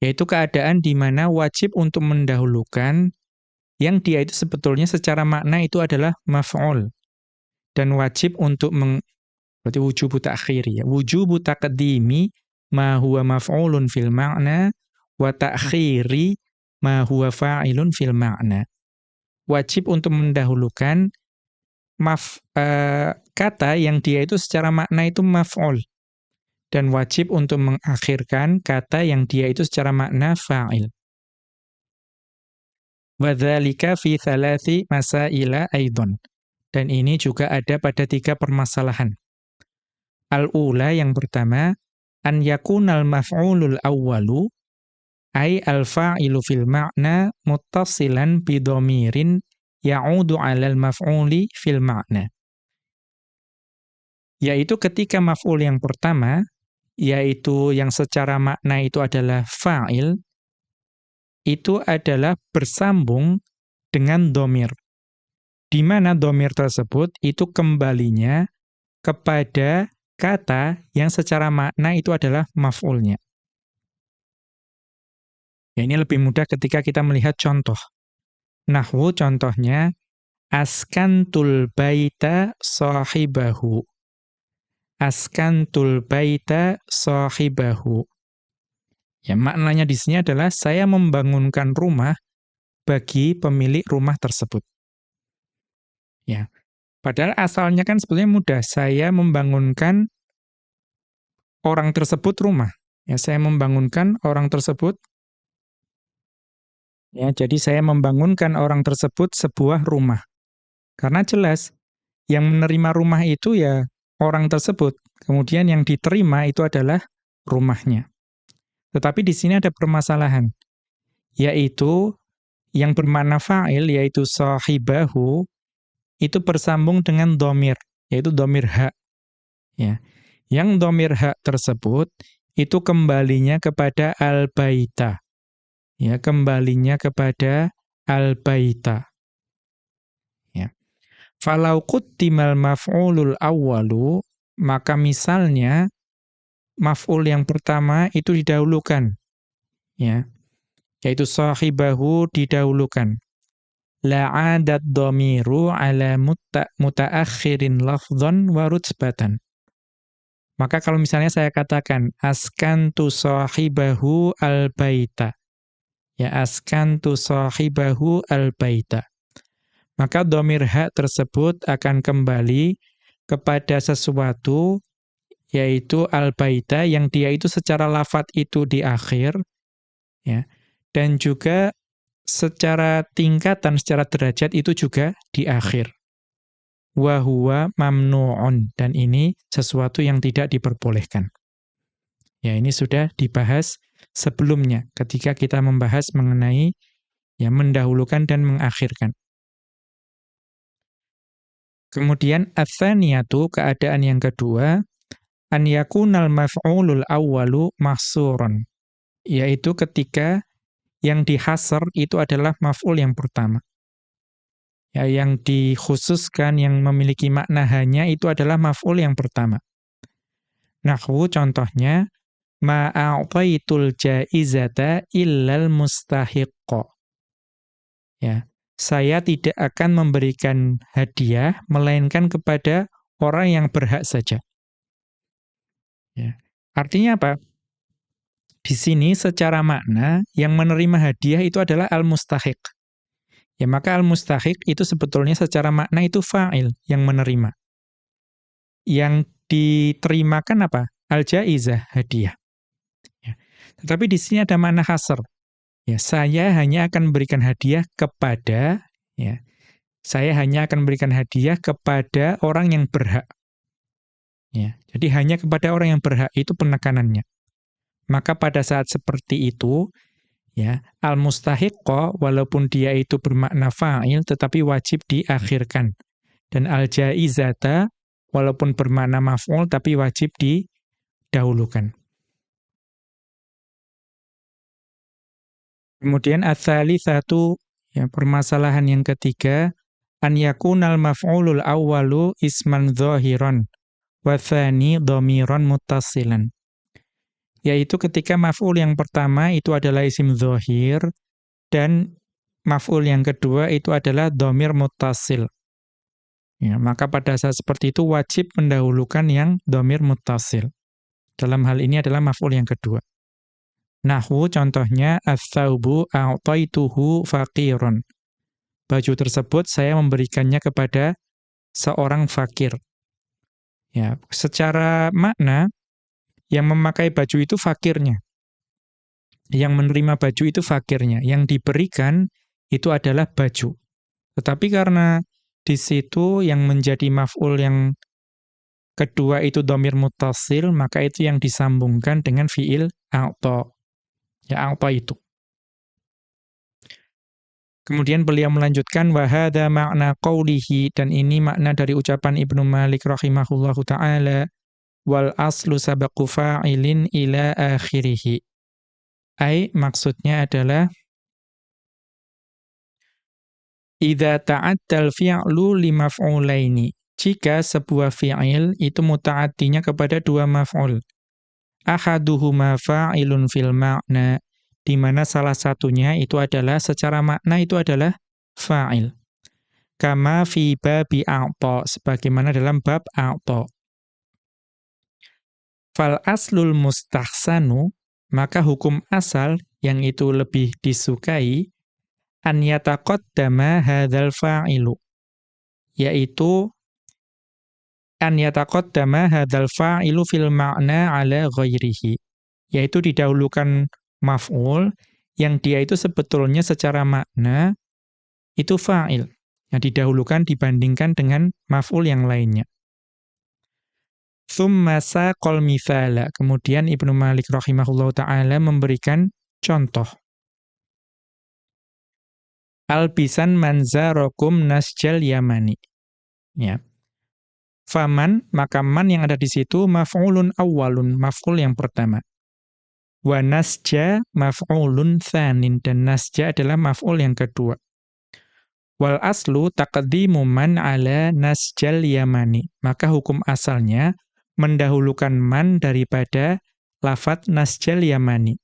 yaitu keadaan di mana wajib untuk mendahulukan yang dia itu sebetulnya secara makna itu adalah maf'ul dan wajib untuk berarti wujubu ta'khiri ya wujubu taqdimi ma huwa maf'ulun fil ma'na wa ta'khiri ma huwa fa'ilun fil ma'na wajib untuk mendahulukan maf uh, kata yang dia itu secara makna itu maf'ul dan wajib untuk mengakhirkan kata yang dia itu secara makna fa'il. Wadzalika fi thalathi masaila aidon. Dan ini juga ada pada tiga permasalahan. Al-ula yang pertama, an yakunal maf'ulul awwalu ay al-fa'ilu fil ma'na muttasilan bidomirin ya'udu 'alal maf'uli fil ma'na. Yaitu ketika maf'ul yang pertama yaitu yang secara makna itu adalah fa'il, itu adalah bersambung dengan domir. Di mana domir tersebut itu kembalinya kepada kata yang secara makna itu adalah maf'ulnya. Ya, ini lebih mudah ketika kita melihat contoh. Nahwu contohnya, askantul baita sahibahu askantul baita sahibahu. Ya, maknanya di sini adalah saya membangunkan rumah bagi pemilik rumah tersebut. Ya. Padahal asalnya kan sebetulnya mudah. Saya membangunkan orang tersebut rumah. Ya, saya membangunkan orang tersebut Ya, jadi saya membangunkan orang tersebut sebuah rumah. Karena jelas yang menerima rumah itu ya orang tersebut. Kemudian yang diterima itu adalah rumahnya. Tetapi di sini ada permasalahan, yaitu yang bermakna fa'il, yaitu sahibahu, itu bersambung dengan domir, yaitu domir hak. Ya. Yang domir hak tersebut, itu kembalinya kepada al-baita. Ya, kembalinya kepada al-baita. Ya. Falau quttimal maf'ulul awwalu, maka misalnya maf'ul yang pertama itu didahulukan. Ya. Yaitu sahibahu didahulukan. La'adat dhamiru ala muta mutaakhirin lafdhan wa rutbatan. Maka kalau misalnya saya katakan askantu sahibahu al-baita. Ya askantu sahibahu al-baita. Maka domir hak tersebut akan kembali kepada sesuatu yaitu al-baita yang dia itu secara lafat itu di akhir ya dan juga secara tingkatan secara derajat itu juga di akhir wa huwa mamnu'un dan ini sesuatu yang tidak diperbolehkan. Ya, ini sudah dibahas sebelumnya ketika kita membahas mengenai ya mendahulukan dan mengakhirkan. Kemudian atsaniyatu keadaan yang kedua an yakunal maf'ulul awwalu mahsuran yaitu ketika yang dihasar itu adalah maf'ul yang pertama ya, yang dikhususkan, yang memiliki makna hanya itu adalah maf'ul yang pertama. Nahwu contohnya, ma'a'taitul jaizata illal mustahiqqa. Ya, saya tidak akan memberikan hadiah, melainkan kepada orang yang berhak saja. Ya. Artinya apa? Di sini secara makna, yang menerima hadiah itu adalah al-mustahiq. Ya maka al-mustahiq itu sebetulnya secara makna itu fa'il yang menerima. Yang diterimakan apa? Al-jaizah, hadiah. Ya. Tetapi di sini ada makna hasr. Ya, saya hanya akan memberikan hadiah kepada ya. Saya hanya akan memberikan hadiah kepada orang yang berhak. Ya, jadi hanya kepada orang yang berhak itu penekanannya. Maka pada saat seperti itu, ya al mustahiqqo walaupun dia itu bermakna fa'il tetapi wajib diakhirkan. Dan al jaizata walaupun bermakna maf'ul tapi wajib didahulukan. Kemudian satu ya permasalahan yang ketiga an yakunal maf'ulul awwalu isman dhahiran wa tsani dhamiran muttasilan yaitu ketika maf'ul yang pertama itu adalah isim zohir, dan maf'ul yang kedua itu adalah domir mutasil. Ya, maka pada saat seperti itu wajib mendahulukan yang domir mutasil. Dalam hal ini adalah maf'ul yang kedua. Nahwu contohnya, As-thawbu a'taituhu faqirun. Baju tersebut saya memberikannya kepada seorang fakir. Ya, secara makna, yang memakai baju itu fakirnya. Yang menerima baju itu fakirnya. Yang diberikan itu adalah baju. Tetapi karena di situ yang menjadi maf'ul yang kedua itu domir mutasil, maka itu yang disambungkan dengan fi'il a'ta. Ya a'ta itu. Kemudian beliau melanjutkan wahada makna qawlihi dan ini makna dari ucapan Ibnu Malik rahimahullahu taala wal aslu sabaqu fa'ilin ila akhirih. Ai maksudnya adalah idza ta'addal fi'lu li maf'ulaini. Jika sebuah fi'il itu muta'addinya kepada dua maf'ul. Ahaduhuma fa'ilun fil ma'na, di mana salah satunya itu adalah secara makna itu adalah fa'il. Kama fi babi a'ta, sebagaimana dalam bab a'ta. Fal aslul mustahsanu, maka hukum asal yang itu lebih disukai, an yataqaddama hadzal fa'ilu. Yaitu, an yataqaddama hadzal fa'ilu fil ma'na ala ghairihi. Yaitu didahulukan maf'ul, yang dia itu sebetulnya secara makna, itu fa'il. Yang didahulukan dibandingkan dengan maf'ul yang lainnya. Thumma saqal mithala. Kemudian Ibnu Malik rahimahullahu taala memberikan contoh. Albisan manzarakum nasjal yamani. Ya. Faman, maka man yang ada di situ maf'ulun awwalun, maf'ul yang pertama. Wa nasja maf'ulun tsanin dan nasja adalah maf'ul yang kedua. Wal aslu taqdimu man ala nasjal yamani. Maka hukum asalnya mendahulukan man daripada lafat nasjal yamani.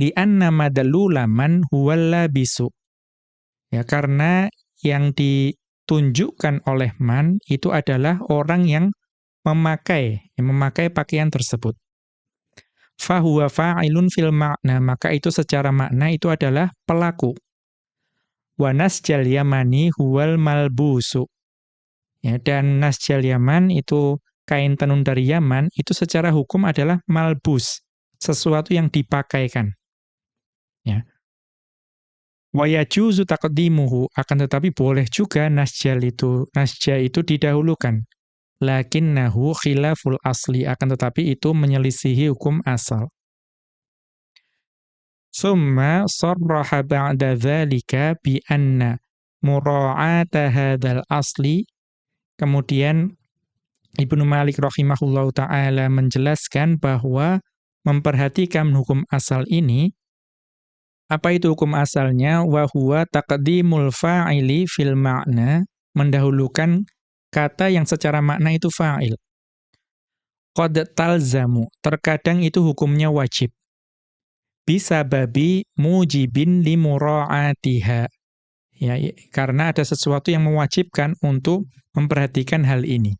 Li'anna madallula man huwal labisu. Ya, karena yang ditunjukkan oleh man itu adalah orang yang memakai, yang memakai pakaian tersebut fahuwa fa'ilun fil makna, maka itu secara makna itu adalah pelaku. Wa nasjal yamani huwal malbusu. Ya, dan nasjal yaman itu kain tenun dari Yaman itu secara hukum adalah malbus, sesuatu yang dipakaikan. Ya. Wa yajuzu taqdimuhu akan tetapi boleh juga nasjal itu nasja itu didahulukan lakinnahu khilaful asli akan tetapi itu menyelisihi hukum asal. Summa sarraha ba'da dzalika bi anna mura'ata hadzal asli kemudian Ibnu Malik rahimahullahu taala menjelaskan bahwa memperhatikan hukum asal ini apa itu hukum asalnya wa huwa taqdimul fa'ili fil ma'na mendahulukan kata yang secara makna itu fa'il. Qad talzamu, terkadang itu hukumnya wajib. Bisa babi mujibin limura'atiha. Ya, karena ada sesuatu yang mewajibkan untuk memperhatikan hal ini.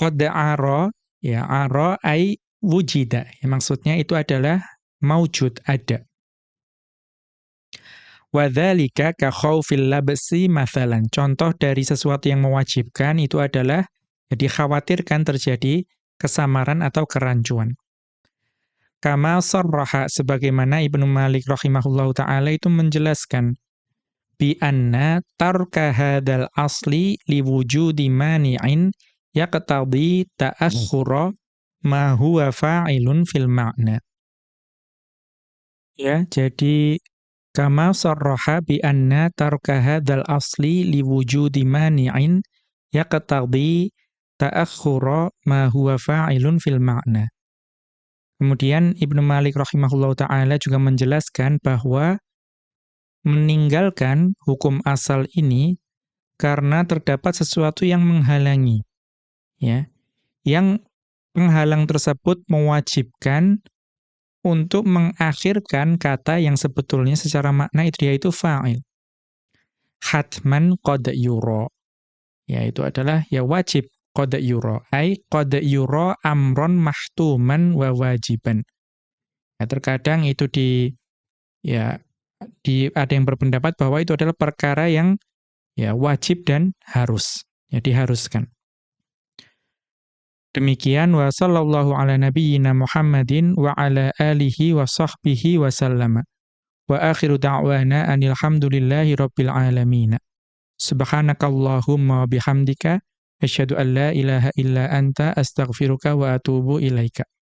Qad ara, ya ara ay wujida. Ya, maksudnya itu adalah maujud, ada. Wadzalika ka khaufil labsi mathalan. Contoh dari sesuatu yang mewajibkan itu adalah jadi khawatirkan terjadi kesamaran atau kerancuan. Kama sarraha sebagaimana Ibnu Malik rahimahullahu taala itu menjelaskan bi anna tarka hadzal asli liwujudi mani'in yaqtadi ta'akhkhura ma huwa fa'ilun fil ma'na. Ya, jadi Kama sarraha bi anna tarka hadzal asli liwujudi mani'in yaqtadi ta'akhkhura ma huwa fa'ilun fil ma'na. Kemudian Ibnu Malik rahimahullahu taala juga menjelaskan bahwa meninggalkan hukum asal ini karena terdapat sesuatu yang menghalangi. Ya. Yang penghalang tersebut mewajibkan untuk mengakhirkan kata yang sebetulnya secara makna itu yaitu fa'il. Hatman qad yura. Yaitu adalah ya wajib qad yura. Ai qad yura amron mahtuman wa wajiban. Ya, terkadang itu di ya di ada yang berpendapat bahwa itu adalah perkara yang ya wajib dan harus. Ya diharuskan. Demikian wa sallallahu ala nabiyyina Muhammadin wa ala alihi wa sahbihi wa sallama. Wa akhiru da'wana anil hamdulillahi rabbil alamin. Subhanakallahumma bihamdika asyhadu an la ilaha illa anta astaghfiruka wa atubu ilaika.